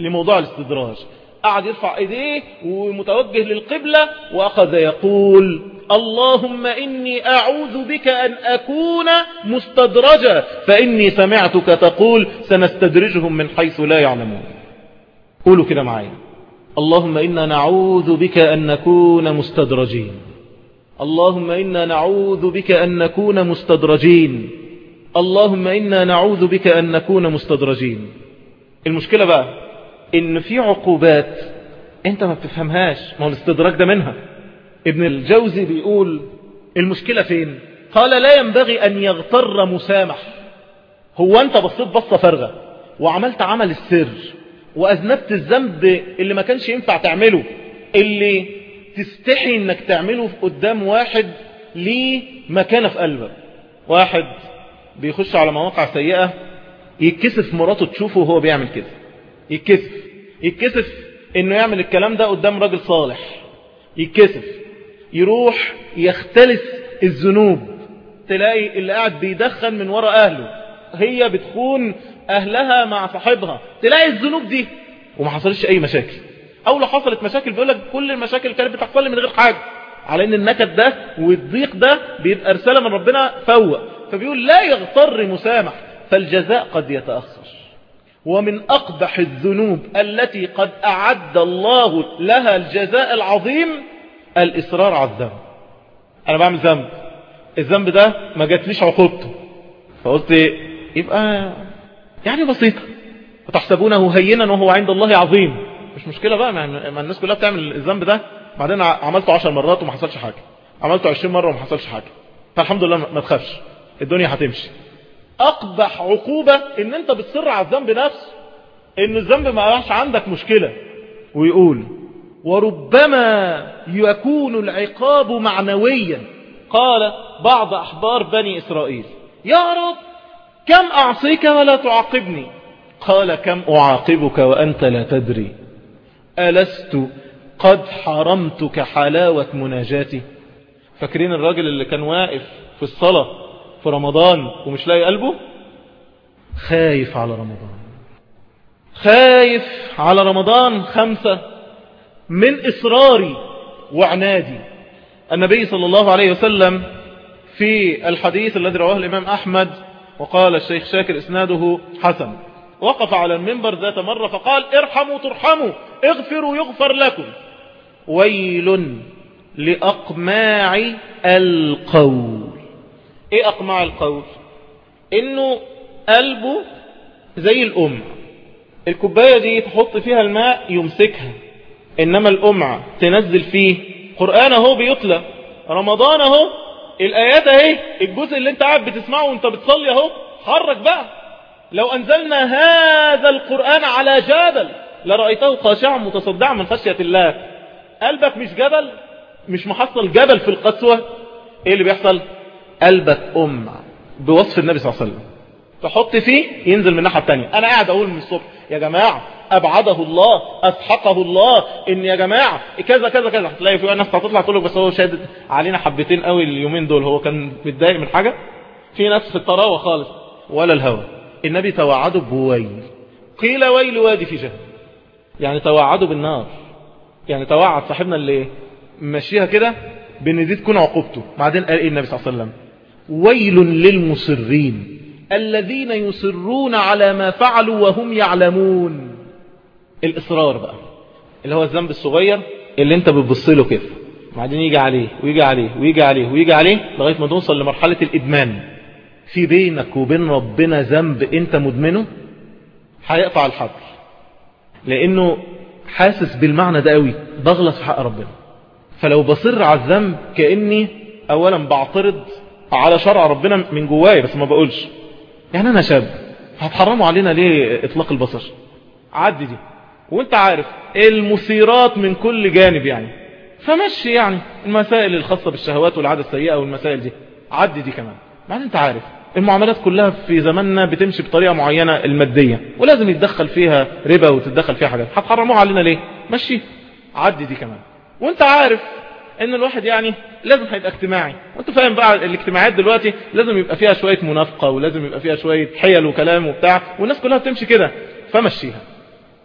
لموضوع الاستدراج. قعد يرفع إيديه ومتوجه للقبلة وأخذ يقول اللهم إني أعوذ بك أن أكون مستدرجا فإني سمعتك تقول سنستدرجهم من حيث لا يعلمون. قولوا كده معايا. اللهم إنا نعوذ بك أن نكون مستدرجين. اللهم إنا نعوذ بك أن نكون مستدرجين. اللهم إنا نعوذ بك أن نكون مستدرجين. المشكلة بقى إن في عقوبات أنت ما بتفهمهاش ما هو الاستدراك ده منها. ابن الجوزي بيقول المشكلة فين؟ قال لا ينبغي أن يغتر مسامح. هو أنت بصيت بصة فارغة وعملت عمل السر وأذنبت الذنب اللي ما كانش ينفع تعمله اللي تستحي إنك تعمله قدام واحد ليه مكانة في قلبك. واحد بيخش على مواقع سيئة يتكسف مراته تشوفه وهو بيعمل كده. يتكسف. يتكسف إنه يعمل الكلام ده قدام راجل صالح. يتكسف. يروح يختلس الذنوب. تلاقي اللي قاعد بيدخن من وراء أهله. هي بتخون أهلها مع صاحبها. تلاقي الذنوب دي. وما حصلش أي مشاكل. أو لو حصلت مشاكل بيقول لك كل المشاكل كانت بتحصل من غير حاجة. على إن النكد ده والضيق ده بيبقى رسالة من ربنا فوق. فبيقول لا يغتر مسامح. فالجزاء قد يتأخر. ومن أقبح الذنوب التي قد أعد الله لها الجزاء العظيم الإصرار على الذنب. أنا بعمل ذنب. الذنب ده ما جاتليش عقوبته. فقلت يبقى يعني بسيطة. وتحسبونه هينا وهو عند الله عظيم. مش مشكلة بقى ما الناس كلها بتعمل الذنب ده. بعدين عملته عشر مرات وما حصلش حاجة. عملته عشرين مرة وما حصلش حاجة. فالحمد لله ما تخافش. الدنيا هتمشي. أقبح عقوبة إن أنت بتصر على الذنب نفسه إن الذنب ما راحش عندك مشكلة. ويقول وربما يكون العقاب معنويا. قال بعض أحبار بني إسرائيل يا رب كم أعصيك ولا تعاقبني؟ قال كم أعاقبك وأنت لا تدري؟ ألست قد حرمتك حلاوة مناجاتي؟ فاكرين الراجل اللي كان واقف في الصلاة؟ في رمضان ومش لاقي قلبه؟ خايف على رمضان. خايف على رمضان خمسة من إصراري وعنادي. النبي صلى الله عليه وسلم في الحديث الذي رواه الإمام أحمد وقال الشيخ شاكر إسناده حسن. وقف على المنبر ذات مرة فقال ارحموا ترحموا اغفروا يغفر لكم. ويل لأقماع القول إيه أقماع القول إنه قلبه زي الأم الكوباية دي تحط فيها الماء يمسكها. إنما الأمع تنزل فيه. قرآن أهو بيطلى رمضان أهو. الآيات أهي. الجزء اللي أنت قاعد بتسمعه وأنت بتصلي أهو. حرك بقى. لو أنزلنا هذا القرآن على جبل لرأيته خاشعا متصدعا من خشية الله. قلبك مش جبل مش محصل جبل في القسوة. إيه اللي بيحصل؟ قلبك أم بوصف النبي صلى الله عليه وسلم. تحط فيه ينزل من الناحية التانية. أنا قاعد أقول من الصبح يا جماعة أبعده الله أسحقه الله إن يا جماعة كذا كذا كذا. هتلاقي في ناس هتطلع تقول بس هو شادد علينا حبتين قوي اليومين دول. هو كان متضايق من حاجة؟ في ناس في الطراوة خالص. ولا الهوى. النبي توعده بويل. قيل ويل وادي في جهنم. يعني توعده بالنار. يعني توعد صاحبنا اللي ماشيها كده بإن دي تكون عقوبته. بعدين قال إيه النبي صلى الله عليه وسلم؟ ويل للمصرين الذين يصرون على ما فعلوا وهم يعلمون. الإصرار بقى اللي هو الذنب الصغير اللي انت بتبص له كده بعدين يجي عليه ويجي عليه ويجي عليه ويجي عليه لغاية ما توصل لمرحلة الإدمان. في بينك وبين ربنا ذنب انت مدمنه هيقطع الحبل لأنه حاسس بالمعنى ده قوي بغلط في حق ربنا. فلو بصر على الذنب كأني اولا بعترض على شرع ربنا من جواي بس ما بقولش. يعني أنا شاب هتحرموا علينا ليه إطلاق البصر؟ عدي دي. وأنت عارف المثيرات من كل جانب يعني. فمشي يعني المسائل الخاصة بالشهوات والعادة السيئة والمسائل دي. عدي دي كمان. بعدين أنت عارف المعاملات كلها في زماننا بتمشي بطريقة معينة المادية ولازم يتدخل فيها ربا وتتدخل فيها حاجات. هتحرموها علينا ليه؟ مشي. عدي دي كمان. وأنت عارف إن الواحد يعني لازم هيبقى اجتماعي. وأنت فاهم بقى الاجتماعات دلوقتي لازم يبقى فيها شوية منافقة ولازم يبقى فيها شوية حيل وكلام وبتاع والناس كلها بتمشي كده فمشيها.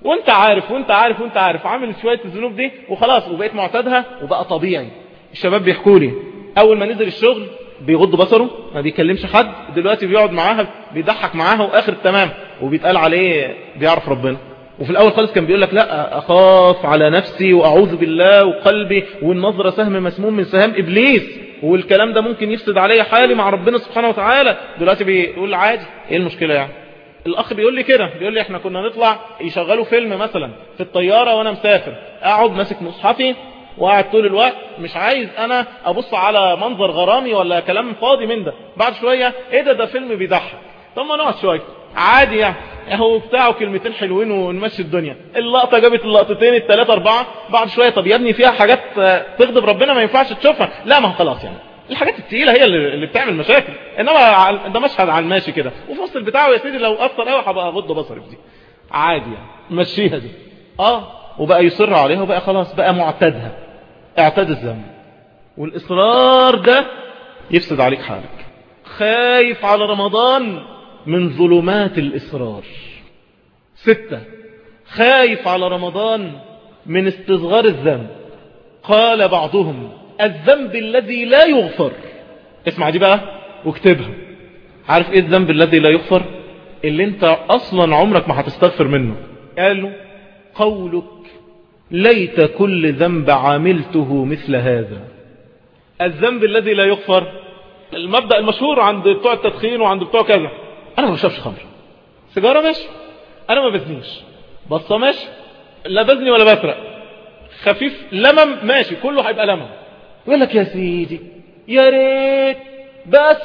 وأنت عارف وأنت عارف وأنت عارف. عامل شوية الذنوب دي وخلاص وبقيت معتادها وبقى طبيعي. الشباب بيحكوا لي أول ما نزل الشغل بيغض بصره ما بيكلمش حد. دلوقتي بيقعد معاها بيضحك معاها وآخر التمام وبيتقال عليه بيعرف ربنا. وفي الأول خالص كان بيقول لك لا أخاف على نفسي وأعوذ بالله وقلبي والنظرة سهم مسموم من سهام إبليس. والكلام ده ممكن يفسد عليا حالي مع ربنا سبحانه وتعالى. دلوقتي بيقول عادي. إيه المشكلة يعني؟ الأخ بيقول لي كده بيقول لي إحنا كنا نطلع يشغلوا فيلم مثلا في الطيارة وأنا مسافر. أقعد ماسك مصحفي وقاعد طول الوقت مش عايز أنا أبص على منظر غرامي ولا كلام فاضي من ده. بعد شوية إيه ده؟ ده فيلم بيضحك. طب ما نقعد شوية. عادي يعني. اهو بتاعه كلمتين حلوين ونمشي الدنيا. اللقطة جابت اللقطتين الثلاثة أربعة بعد شوية طب يا ابني فيها حاجات تغضب ربنا ما ينفعش تشوفها. لا ما هو خلاص يعني. الحاجات التقيلة هي اللي بتعمل مشاكل. إنما ده مشهد على الماشي كده. وفي وسط البتاع يا سيدي لو اثر قوي هبقى أغض بصري في دي عادي يعني. مشيها دي. آه. وبقى يصر عليها وبقى خلاص بقى معتادها. اعتاد الذنب. والإصرار ده يفسد عليك حالك. خايف على رمضان. من ظلمات الإصرار. ستة خايف على رمضان من استصغار الذنب. قال بعضهم الذنب الذي لا يغفر. اسمع دي بقى واكتبها. عارف إيه الذنب الذي لا يغفر؟ اللي أنت أصلا عمرك ما هتستغفر منه. قالوا قولك ليت كل ذنب عملته مثل هذا. الذنب الذي لا يغفر المبدأ المشهور عند بتوع التدخين وعند بتوع كذا. أنا ما بشربش خمر. سيجارة ماشي أنا ما بزنيش. بصة ماشي لا بزني ولا بسرق. خفيف لمم ماشي كله هيبقى لمم. يقول لك يا سيدي يا ريت بس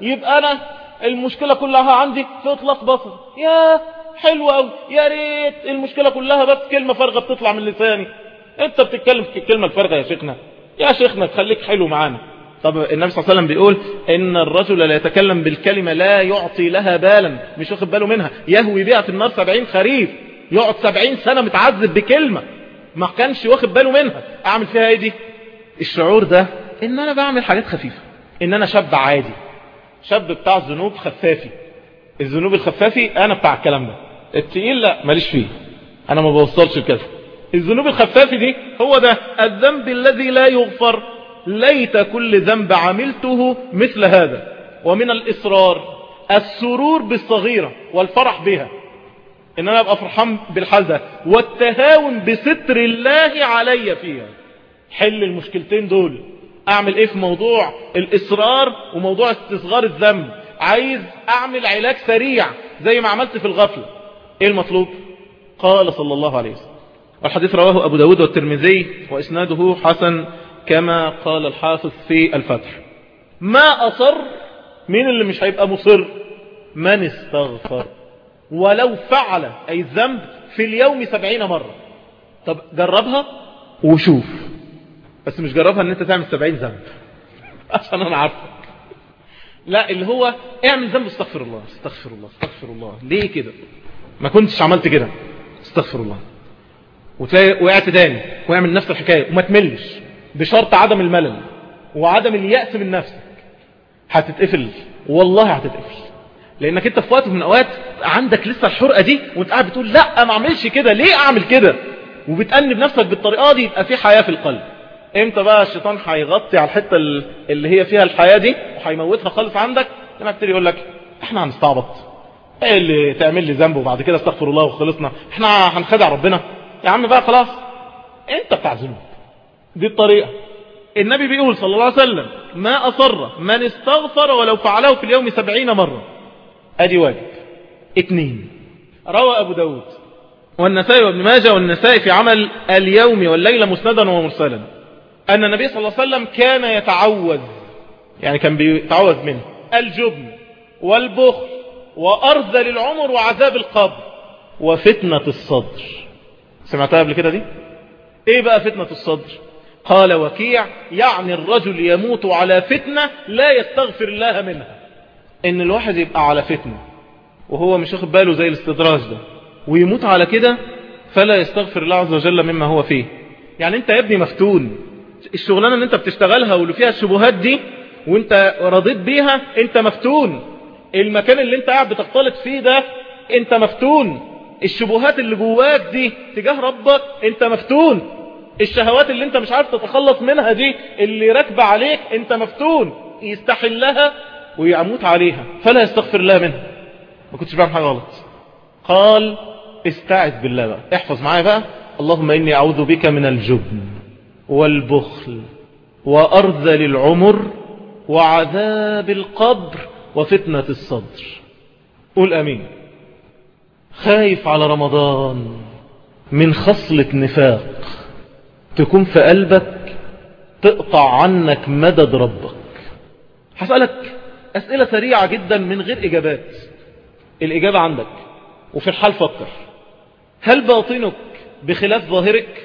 يبقى أنا المشكلة كلها عندي في إطلاق بصر يا حلو قوي يا ريت المشكلة كلها بس كلمة فارغة بتطلع من لساني. أنت بتتكلم في الكلمة الفارغة يا شيخنا. يا شيخنا تخليك حلو معانا. طب النبي صلى الله عليه وسلم بيقول إن الرجل لا يتكلم بالكلمة لا يعطي لها بالا. مش واخد باله منها. يهوي بها في النار سبعين خريف. يقعد سبعين سنة متعذب بكلمة. ما كانش واخد باله منها. أعمل فيها إيه دي؟ الشعور ده إن أنا بعمل حاجات خفيفة. إن أنا شاب عادي. شاب بتاع الذنوب خفافي. الذنوب الخفافي أنا بتاع الكلام ده. التقيل لا ماليش فيه. أنا ما بوصلش لكده. الذنوب الخفافي دي هو ده. الذنب الذي لا يغفر. ليت كل ذنب عملته مثل هذا. ومن الإصرار السرور بالصغيرة والفرح بها. إن أنا أبقى فرحان بالحال ده. والتهاون بستر الله علي فيها. حل المشكلتين دول. أعمل إيه في موضوع الإصرار وموضوع استصغار الذنب؟ عايز أعمل علاج سريع زي ما عملت في الغفلة. إيه المطلوب؟ قال صلى الله عليه وسلم. والحديث رواه أبو داود والترمذي وإسناده حسن. كما قال الحافظ في الفتح. ما أصر مين اللي مش هيبقى مصر؟ من استغفر. ولو فعل أي الذنب في اليوم سبعين مرة. طب جربها وشوف. بس مش جربها إن أنت تعمل سبعين ذنب. عشان أنا عارفك. لا اللي هو اعمل ذنب استغفر الله. استغفر الله استغفر الله. ليه كده؟ ما كنتش عملت كده. استغفر الله. وتلاقي وقعت تاني. واعمل نفس الحكاية. وما تملش. بشرط عدم الملل وعدم اليأس من نفسك هتتقفل. والله هتتقفل. لأنك أنت في وقت من الأوقات عندك لسه الحرقة دي وانت قاعد بتقول لأ ما أعملش كده. ليه أعمل كده؟ وبتأنب نفسك بالطريقة دي يبقى في حياة في القلب. إمتى بقى الشيطان هيغطي على الحتة اللي هي فيها الحياة دي وهيموتها خالص عندك؟ لما يبتدي يقول لك إحنا هنستعبط. إيه اللي تعمل لي ذنب وبعد كده استغفر الله وخلصنا. إحنا هنخدع ربنا. يا عم بقى خلاص. انت ذنوب؟ دي الطريقة. النبي بيقول صلى الله عليه وسلم ما أصر من استغفر ولو فعله في اليوم سبعين مرة. أدي واجب. اتنين روى أبو داود والنسائي وابن ماجه والنسائي في عمل اليوم والليلة مسندا ومرسلا أن النبي صلى الله عليه وسلم كان يتعوذ يعني كان بيتعوذ منه الجبن والبخل وأرذل العمر وعذاب القبر وفتنة الصدر. سمعتها قبل كده دي؟ إيه بقى فتنة الصدر؟ قال وكيع يعني الرجل يموت على فتنة لا يستغفر الله منها. إن الواحد يبقى على فتنة وهو مش واخد باله زي الاستدراج ده ويموت على كده فلا يستغفر الله عز وجل مما هو فيه. يعني أنت يا ابني مفتون. الشغلانة اللي أنت بتشتغلها واللي فيها الشبهات دي وأنت رضيت بيها أنت مفتون. المكان اللي أنت قاعد بتختلط فيه ده أنت مفتون. الشبهات اللي جواك دي تجاه ربك أنت مفتون. الشهوات اللي انت مش عارف تتخلص منها دي اللي راكبة عليك انت مفتون يستحلها ويموت عليها فلا يستغفر الله منها. ما كنتش بعمل حاجة غلط. قال استعذ بالله بقى. احفظ معايا بقى. اللهم إني أعوذ بك من الجبن والبخل وأرذل العمر وعذاب القبر وفتنة الصدر. قول آمين. خايف على رمضان من خصلة نفاق. تكون في قلبك تقطع عنك مدد ربك. هسألك أسئلة سريعة جدا من غير إجابات. الإجابة عندك. وفي الحال فكر. هل باطنك بخلاف ظاهرك؟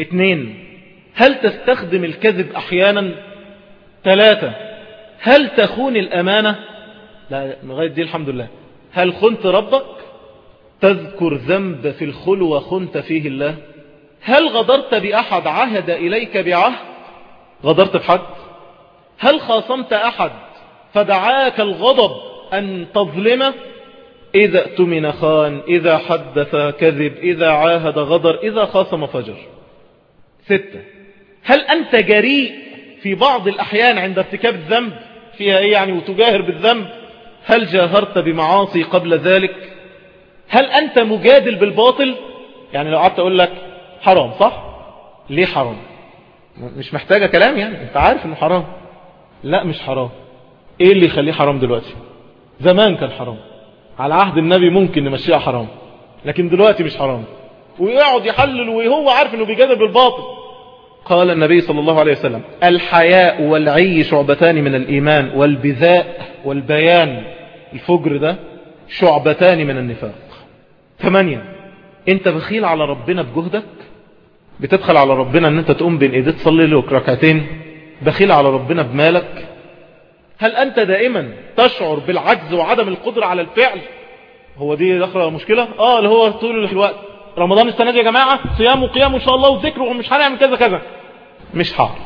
اثنين هل تستخدم الكذب أحيانا؟ ثلاثة هل تخون الأمانة؟ لا لغاية دي الحمد لله. هل خنت ربك؟ تذكر ذنب في الخلوة خنت فيه الله. هل غدرت بأحد عهد إليك بعهد؟ غدرت بحد؟ هل خاصمت أحد فدعاك الغضب أن تظلمه؟ إذا اؤتمن خان إذا حدث كذب إذا عاهد غدر إذا خاصم فجر. ستة. هل أنت جريء في بعض الأحيان عند ارتكاب الذنب؟ فيها إيه يعني وتجاهر بالذنب؟ هل جاهرت بمعاصي قبل ذلك؟ هل أنت مجادل بالباطل؟ يعني لو قعدت أقول لك حرام صح؟ ليه حرام؟ مش محتاجة كلام يعني انت عارف انه حرام. لا مش حرام. إيه اللي يخليه حرام دلوقتي؟ زمان كان حرام. على عهد النبي ممكن نمشيها حرام لكن دلوقتي مش حرام. ويقعد يحلل وهو عارف انه بيجادل بالباطل قال النبي صلى الله عليه وسلم الحياء والعي شعبتان من الإيمان والبذاء والبيان. الفجر ده شعبتان من النفاق. ثمانية انت بخيل على ربنا بجهدك بتدخل على ربنا إن أنت تقوم بين إيديه تصلي لك ركعتين بخيل على ربنا بمالك. هل أنت دائما تشعر بالعجز وعدم القدرة على الفعل؟ هو دي دخل مشكلة؟ آه اللي هو طول الوقت. رمضان السنة دي يا جماعة؟ صيام وقيام ان شاء الله وذكر ومش هنعمل كذا كذا. مش هعرف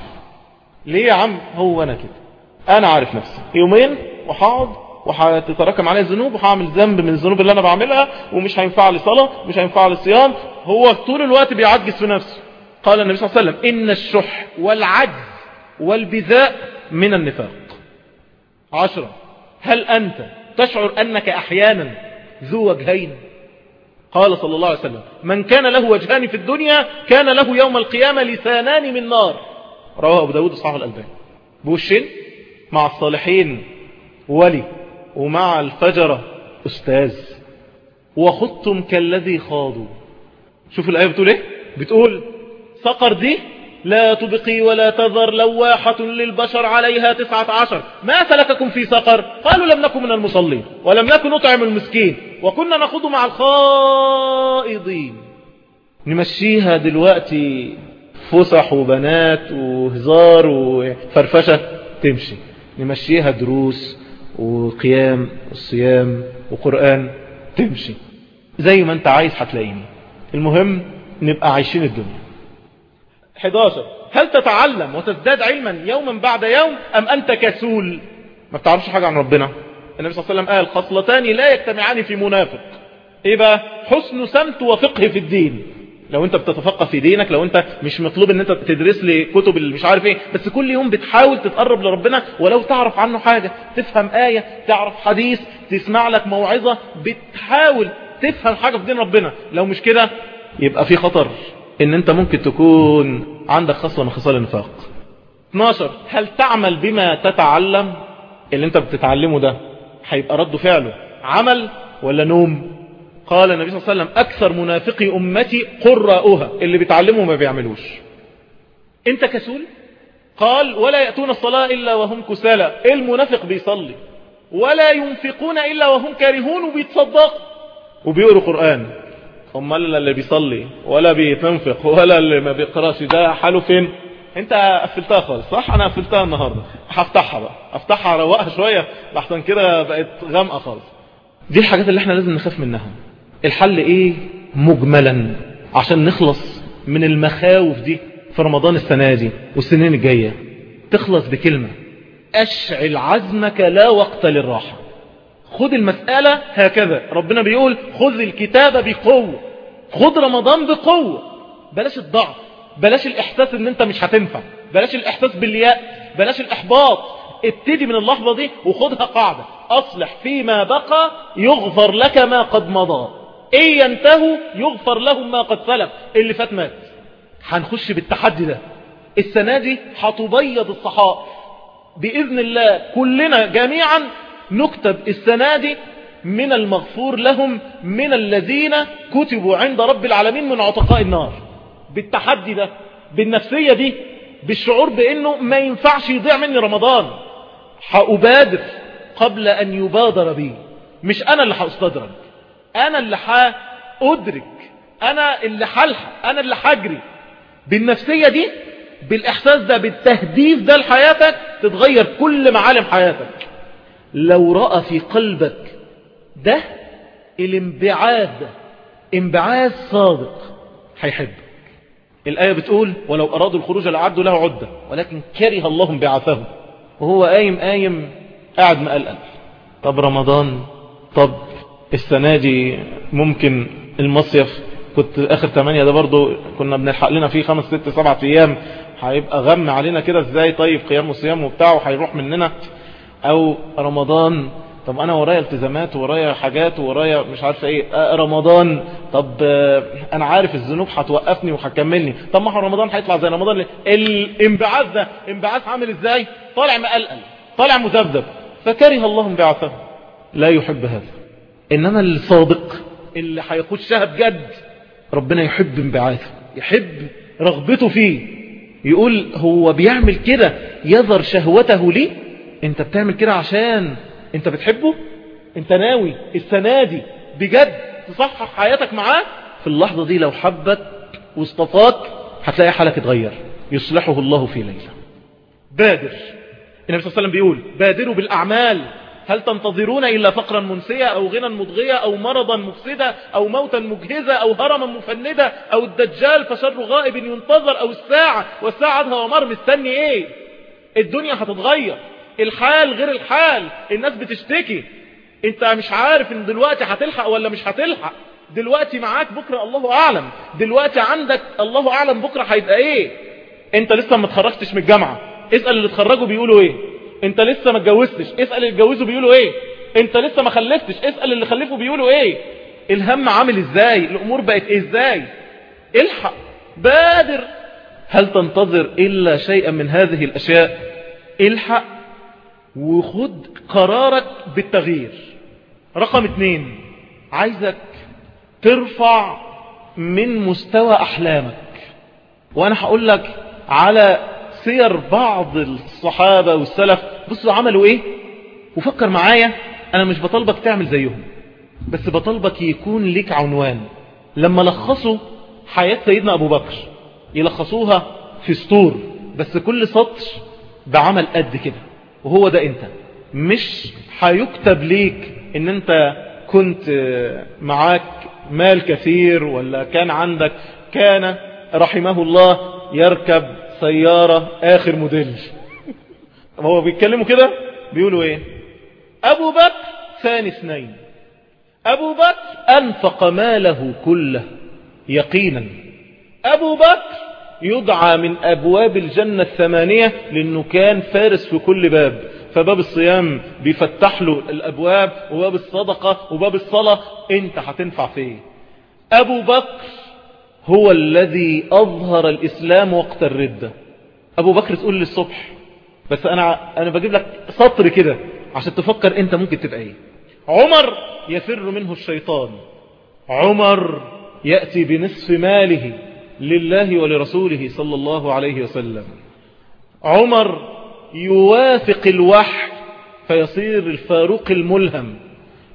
ليه يا عم؟ هو أنا كده. أنا عارف نفسي. يومين وهقعد وهتتراكم علي الذنوب وهعمل ذنب من الذنوب اللي أنا بعملها ومش هينفع لي صلاة مش هينفع لي صيام هو طول الوقت بيعجز في نفسه. قال النبي صلى الله عليه وسلم إن الشح والعجز والبذاء من النفاق. عشرة هل أنت تشعر أنك أحيانا ذو وجهين؟ قال صلى الله عليه وسلم من كان له وجهان في الدنيا كان له يوم القيامة لسانان من نار. رواه أبو داود صحيح الألباني. بوشين مع الصالحين ولي ومع الفجرة أستاذ. وخضتم كالذي خاضوا. شوف الآية بتقول إيه؟ بتقول سقر دي لا تبقي ولا تذر لواحة للبشر عليها تسعة عشر. ما سلككم في سقر؟ قالوا لم نكن من المصلين ولم نكن نطعم المسكين وكنا نخوض مع الخائضين. نمشيها دلوقتي فسح وبنات وهزار وفرفشة تمشي. نمشيها دروس وقيام والصيام وقرآن تمشي. زي ما انت عايز هتلاقيني. المهم نبقى عايشين الدنيا. 11 هل تتعلم وتزداد علما يوما بعد يوم أم أنت كسول؟ ما بتعرفش حاجة عن ربنا. النبي صلى الله عليه وسلم قال خصلتان لا يجتمعان في منافق. إيه بقى؟ حسن سمت وفقه في الدين. لو أنت بتتفقه في دينك لو أنت مش مطلوب إن أنت تدرس لي كتب اللي مش عارف إيه بس كل يوم بتحاول تتقرب لربنا ولو تعرف عنه حاجة تفهم آية تعرف حديث تسمع لك موعظة بتحاول تفهم حاجة في دين ربنا. لو مش كده يبقى في خطر إن أنت ممكن تكون عندك خصلة من خصال النفاق. 12 هل تعمل بما تتعلم؟ اللي أنت بتتعلمه ده هيبقى رد فعله عمل ولا نوم؟ قال النبي صلى الله عليه وسلم أكثر منافقي أمتي قراؤها. اللي بيتعلموا ما بيعملوش. أنت كسول؟ قال ولا يأتون الصلاة إلا وهم كسالى. المنافق بيصلي. ولا ينفقون إلا وهم كارهون وبيتصدقوا. وبيقروا قرآن. امال اللي بيصلي ولا بيتنفق ولا اللي ما بيقراش ده حاله فين؟ أنت قفلتها خالص. صح؟ أنا قفلتها النهاردة. هفتحها بقى. افتحها أروقها شوية. لحسن كده بقت غامقة خالص. دي الحاجات اللي إحنا لازم نخاف منها. الحل إيه؟ مجملا. عشان نخلص من المخاوف دي في رمضان السنة دي والسنين الجاية. تخلص بكلمة. أشعل عزمك لا وقت للراحة. خد المسألة هكذا. ربنا بيقول خذ الكتاب بقوة. خد رمضان بقوة. بلاش الضعف. بلاش الإحساس إن أنت مش هتنفع. بلاش الإحساس بالياء بلاش الإحباط. ابتدي من اللحظة دي وخدها قاعدة. أصلح فيما بقى يغفر لك ما قد مضى. إن ينتهوا يغفر لهم ما قد سلف. اللي فات مات. هنخش بالتحدي ده. السنة دي هتبيض الصحائف بإذن الله كلنا جميعا نكتب السنة دي من المغفور لهم من الذين كتبوا عند رب العالمين من عتقاء النار. بالتحدي ده بالنفسية دي بالشعور بأنه ما ينفعش يضيع مني رمضان. هأبادر قبل أن يبادر بي. مش أنا اللي هأستدرج أنا اللي هأدرك. أنا اللي هلحق. أنا اللي هجري. بالنفسية دي بالإحساس ده بالتهديف ده لحياتك تتغير كل معالم حياتك. لو رأى في قلبك ده الانبعاث انبعاث صادق هيحبك. الآية بتقول ولو أرادوا الخروج لعدوا له عدة ولكن كره الله انبعاثهم. وهو قايم قايم قاعد مقلقل طب رمضان طب السنة دي ممكن المصيف كنت آخر ثمانية ده برضو كنا بنلحق لنا فيه خمس ست سبعة أيام هيبقى غم علينا كده إزاي؟ طيب قيام وصيام وبتاع وهيروح مننا. أو رمضان. طب أنا ورايا التزامات ورايا حاجات ورايا مش عارف إيه آه رمضان. طب آه أنا عارف الذنوب هتوقفني وهتكملني. طب ما هو رمضان هيطلع زي رمضان الانبعاث ده انبعاث عامل إزاي؟ طالع مقلقل طالع مذبذب. فكره الله انبعاثه. لا يحب هذا. إنما الصادق اللي هيخشها بجد ربنا يحب انبعاثه. يحب رغبته فيه. يقول هو بيعمل كده يظهر شهوته ليه؟ انت بتعمل كده عشان انت بتحبه؟ انت ناوي السنة دي بجد تصحح حياتك معاه؟ في اللحظة دي لو حبك واصطفاك هتلاقي حالك اتغير. يصلحه الله في ليلة. بادر. النبي صلى الله عليه وسلم بيقول بادروا بالأعمال. هل تنتظرون إلا فقرا منسية أو غنى مضغية أو مرضا مفسدة أو موتا مجهزة أو هرما مفندة أو الدجال فشر غائب ينتظر أو الساعة والساعة عدها ومر مستني إيه؟ الدنيا هتتغير. الحال غير الحال الناس بتشتكي. انت مش عارف ان دلوقتي هتلحق ولا مش هتلحق. دلوقتي معاك بكرة الله أعلم. دلوقتي عندك الله أعلم بكرة هيبقى إيه؟ انت لسه ما اتخرجتش من الجامعة. اسأل اللي اتخرجوا بيقولوا إيه. انت لسه ما اتجوزتش. اسأل اللي اتجوزوا بيقولوا إيه. انت لسه ما خلفتش. اسأل اللي خلفوا بيقولوا إيه. الهم عامل إزاي؟ الأمور بقت إيه إزاي؟ الحق. بادر. هل تنتظر إلا شيئا من هذه الأشياء؟ الحق. وخد قرارك بالتغيير. رقم اتنين عايزك ترفع من مستوى أحلامك. وأنا هقول لك على سير بعض الصحابة والسلف بصوا عملوا إيه؟ وفكر معايا أنا مش بطلبك تعمل زيهم بس بطلبك يكون لك عنوان. لما لخصوا حياة سيدنا أبو بكر يلخصوها في سطور بس كل سطر بعمل قد كده. وهو ده انت. مش هيكتب ليك ان انت كنت معاك مال كثير ولا كان عندك. كان رحمه الله يركب سيارة آخر موديل. هو بيتكلموا كده؟ بيقولوا إيه؟ أبو بكر ثاني اثنين. أبو بكر أنفق ماله كله يقينا. أبو بكر يدعى من أبواب الجنة الثمانية لأنه كان فارس في كل باب. فباب الصيام بيفتح له الأبواب وباب الصدقة وباب الصلاة. أنت هتنفع فيه أبو بكر هو الذي أظهر الإسلام وقت الردة. أبو بكر تقول لي الصبح بس أنا, أنا بجيب لك سطر كده عشان تفكر أنت ممكن تبقى إيه. عمر يفر منه الشيطان. عمر يأتي بنصف ماله. لله ولرسوله صلى الله عليه وسلم. عمر يوافق الوحي فيصير الفاروق الملهم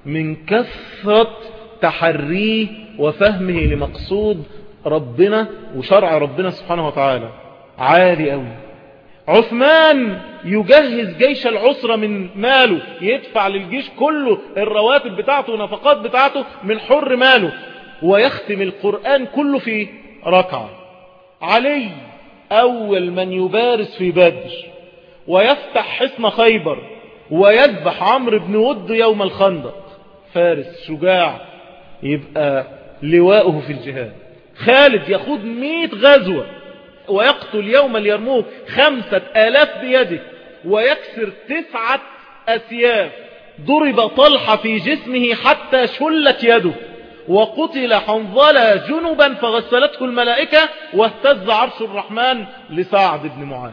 من كثرة تحريه وفهمه لمقصود ربنا وشرع ربنا سبحانه وتعالى. عالي أوي. عثمان يجهز جيش العسرة من ماله يدفع للجيش كله الرواتب بتاعته ونفقات بتاعته من حر ماله ويختم القرآن كله في ركعة علي أول من يبارز في بدر ويفتح حصن خيبر ويذبح عمرو بن ود يوم الخندق. فارس شجاع يبقى لواءه في الجهاد. خالد يخوض مئة غزوة ويقتل يوم اليرموك خمسة آلاف بيده ويكسر تسعة أسياف. ضرب طلحة في جسمه حتى شلت يده. وقتل حنظلة جنبا فغسلته الملائكة واهتز عرش الرحمن لسعد بن معاذ.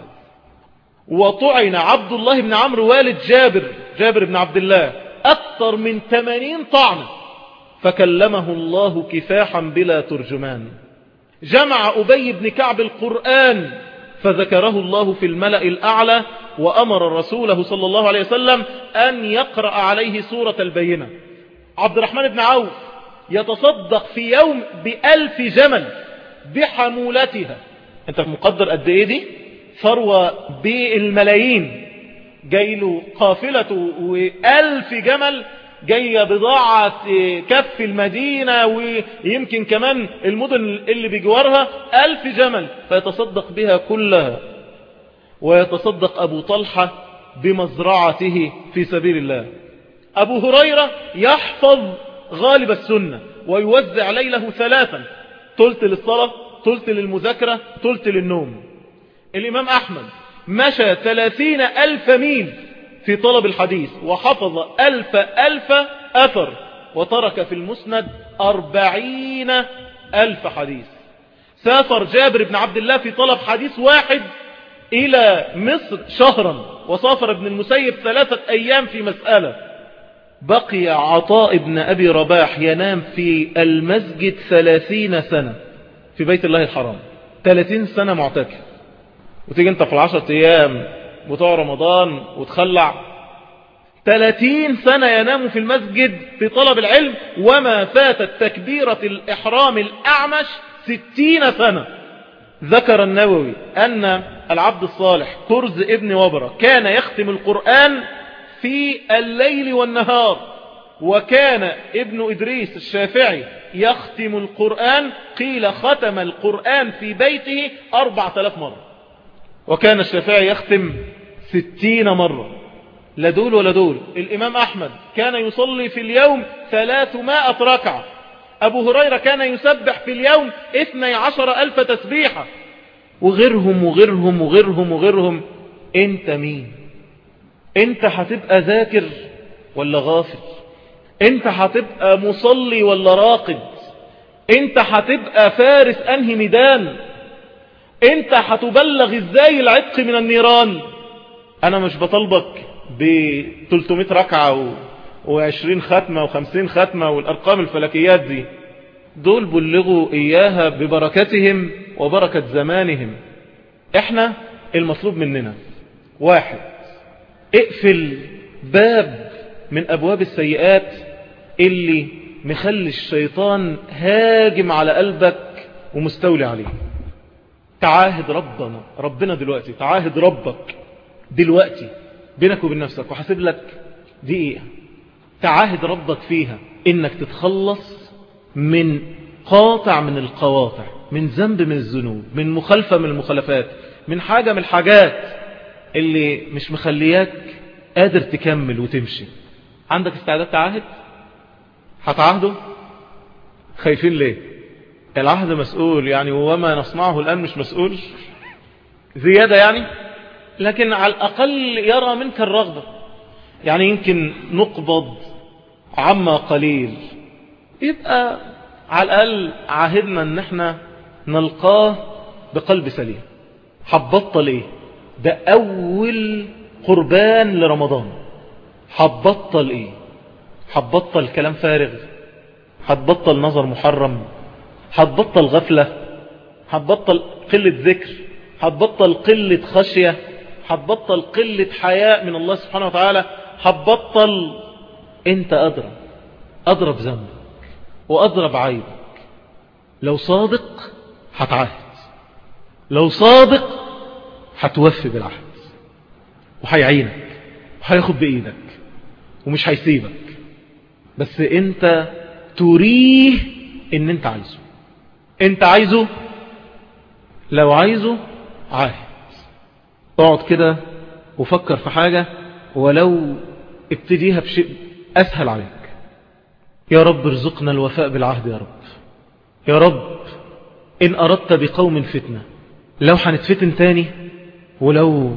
وطعن عبد الله بن عمرو والد جابر جابر بن عبد الله أكثر من 80 طعنة فكلمه الله كفاحا بلا ترجمان. جمع أبي بن كعب القرآن فذكره الله في الملأ الأعلى وأمر رسوله صلى الله عليه وسلم أن يقرأ عليه سورة البينة. عبد الرحمن بن عوف يتصدق في يوم بألف جمل بحمولتها. أنت مقدر قد إيه دي؟ ثروة بالملايين جاي له قافلة وألف جمل جاية بضاعة كف المدينة ويمكن كمان المدن اللي بجوارها ألف جمل. فيتصدق بها كلها. ويتصدق أبو طلحة بمزرعته في سبيل الله. أبو هريرة يحفظ غالب السنة ويوزع ليله ثلاثا تلت للصلاة تلت للمذاكرة تلت للنوم. الإمام أحمد مشى ثلاثين ألف ميل في طلب الحديث وحفظ ألف ألف أثر وترك في المسند أربعين ألف حديث. سافر جابر بن عبد الله في طلب حديث واحد إلى مصر شهرا وسافر ابن المسيب ثلاثة أيام في مسألة. بقي عطاء ابن أبي رباح ينام في المسجد ثلاثين سنة في بيت الله الحرام. ثلاثين سنة معتكف وتيجي انت في العشرة أيام بتوع رمضان وتخلع. 30 سنة ينام في المسجد في طلب العلم وما فاتت تكبيرة الإحرام الأعمش 60 سنة. ذكر النووي أن العبد الصالح كرز ابن وبرة كان يختم القرآن في الليل والنهار. وكان ابن إدريس الشافعي يختم القرآن قيل ختم القرآن في بيته أربعة آلاف مرة. وكان الشافعي يختم ستين مرة. لا دول ولا دول الإمام أحمد كان يصلي في اليوم ثلاثمائة ركعة. أبو هريرة كان يسبح في اليوم اثني عشر ألف تسبيحة. وغيرهم وغيرهم وغيرهم وغيرهم أنت مين؟ انت هتبقى ذاكر ولا غافل؟ انت هتبقى مصلي ولا راقد؟ انت هتبقى فارس انهي ميدان؟ انت هتبلغ إزاي العتق من النيران؟ أنا مش بطلبك ب 300 ركعة و20 ختمة و50 ختمة والأرقام الفلكيات دي. دول بلغوا إياها ببركتهم وبركة زمانهم. إحنا المطلوب مننا. واحد اقفل باب من أبواب السيئات اللي مخلي الشيطان هاجم على قلبك ومستولي عليه. تعاهد ربنا ربنا دلوقتي تعاهد ربك دلوقتي بينك وبين نفسك. وحاسب لك دقيقة. تعاهد ربك فيها إنك تتخلص من قاطع من القواطع من ذنب من الذنوب من مخالفة من المخالفات من حاجة من الحاجات اللي مش مخلياك قادر تكمل وتمشي. عندك استعداد تعاهد هتعاهده خايفين ليه؟ العهد مسؤول يعني وما نصنعه الآن مش مسؤول. زيادة يعني؟ لكن على الأقل يرى منك الرغبة. يعني يمكن نقبض عما قليل. يبقى على الأقل عاهدنا إن إحنا نلقاه بقلب سليم. حبطل إيه؟ ده أول قربان لرمضان. حبطل إيه؟ حبطل كلام فارغ. هتبطل نظر محرم. هتبطل غفلة. هتبطل قلة ذكر. هتبطل قلة خشية. هتبطل قلة حياء من الله سبحانه وتعالى. هتبطل أنت أدرى. أدرى بذنبك. وأدرى بعيبك لو صادق هتعاهد. لو صادق هتوفي بالعهد وهيعينك وهياخد بإيدك. ومش هيسيبك. بس أنت تريه إن أنت عايزه. أنت عايزه؟ لو عايزه عاهد. اقعد كده وفكر في حاجة ولو ابتديها بشيء أسهل عليك. يا رب ارزقنا الوفاء بالعهد يا رب. يا رب إن أردت بقوم فتنة لو هنتفتن تاني ولو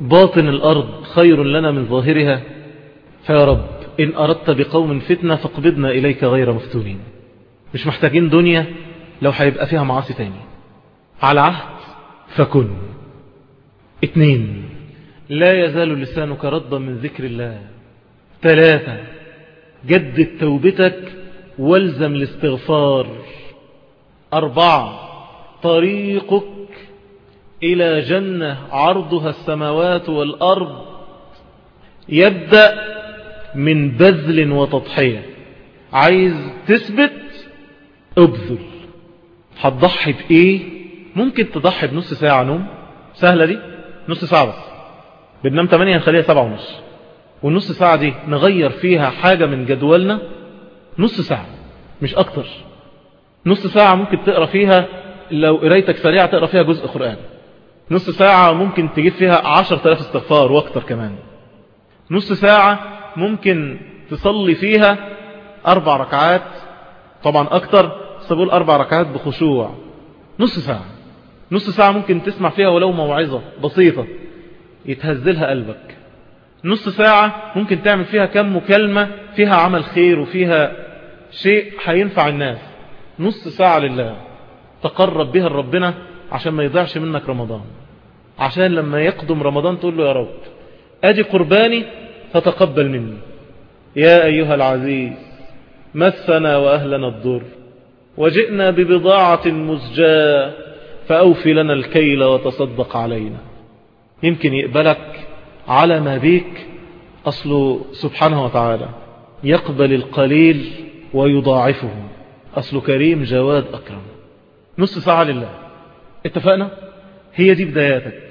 باطن الأرض خير لنا من ظاهرها فيا رب إن أردت بقوم فتنة فاقبضنا إليك غير مفتونين. مش محتاجين دنيا لو هيبقى فيها معاصي تاني. على عهد فكن. اتنين لا يزال لسانك ردا من ذكر الله. ثلاثة جدد توبتك والزم الاستغفار. أربعة طريقك إلى جنة عرضها السماوات والأرض يبدأ من بذل وتضحية. عايز تثبت؟ ابذل. هتضحي بإيه؟ ممكن تضحي بنص ساعة نوم. سهلة دي؟ نص ساعة بس. بننام 8 نخليها 7 ونص. والنص ساعة دي نغير فيها حاجة من جدولنا؟ نص ساعة مش أكتر. نص ساعة ممكن تقرأ فيها لو قرايتك سريعة تقرأ فيها جزء قرآن. نص ساعة ممكن تجيب فيها عشر تلاف استغفار وأكتر كمان. نص ساعة ممكن تصلي فيها أربع ركعات طبعا أكتر بقول أربع ركعات بخشوع. نص ساعة. نص ساعة ممكن تسمع فيها ولو موعظة بسيطة يتهزلها قلبك. نص ساعة ممكن تعمل فيها كم مكالمة فيها عمل خير وفيها شيء هينفع الناس. نص ساعة لله. تقرب بها ربنا عشان ما يضيعش منك رمضان. عشان لما يقدم رمضان تقول له يا رب ادي قرباني فتقبل مني. يا أيها العزيز مسنا وأهلنا الضر. وجئنا ببضاعة مزجاة فأوفي لنا الكيل وتصدق علينا. يمكن يقبلك على ما بيك أصل سبحانه وتعالى يقبل القليل ويضاعفه. أصل كريم جواد أكرم. نص ساعة لله. اتفقنا؟ هي دي بداياتك.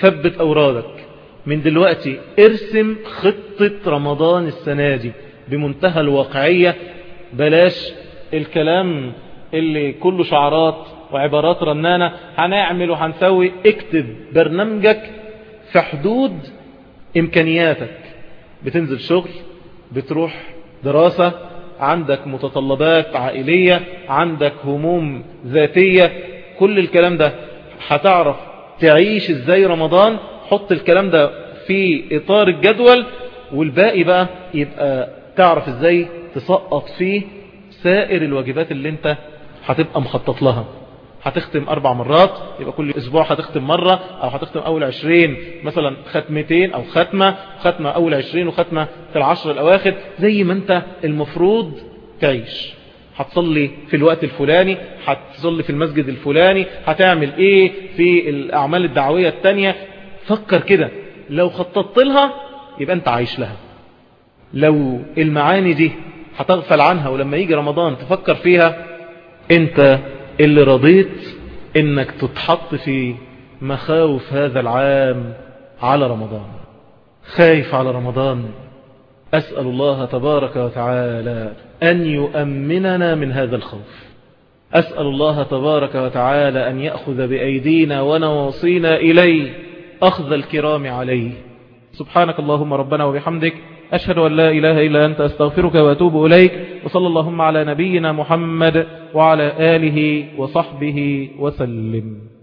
ثبت أورادك. من دلوقتي ارسم خطة رمضان السنة دي بمنتهى الواقعية. بلاش الكلام اللي كله شعارات وعبارات رنانة. هنعمل وهنسوي. اكتب برنامجك في حدود إمكانياتك. بتنزل شغل بتروح دراسة عندك متطلبات عائلية عندك هموم ذاتية. كل الكلام ده هتعرف تعيش إزاي رمضان حط الكلام ده في إطار الجدول والباقي بقى يبقى تعرف إزاي تسقط فيه سائر الواجبات اللي انت هتبقى مخطط لها. هتختم أربع مرات يبقى كل أسبوع هتختم مرة أو هتختم أول عشرين مثلا ختمتين أو ختمة ختمة أول عشرين وختمة في العشر الأواخر زي ما انت المفروض تعيش. هتصلي في الوقت الفلاني هتصلي في المسجد الفلاني هتعمل إيه في الأعمال الدعوية التانية؟ فكر كده لو خططت لها يبقى أنت عايش لها. لو المعاني دي هتغفل عنها ولما يجي رمضان تفكر فيها أنت اللي رضيت إنك تتحط في مخاوف هذا العام على رمضان. خايف على رمضان. أسأل الله تبارك وتعالى أن يؤمننا من هذا الخوف. أسأل الله تبارك وتعالى أن يأخذ بأيدينا ونواصينا إليه. أخذ الكرام عليه. سبحانك اللهم ربنا وبحمدك. أشهد أن لا إله إلا أنت. أستغفرك وأتوب إليك. وصلى اللهم على نبينا محمد وعلى آله وصحبه وسلم.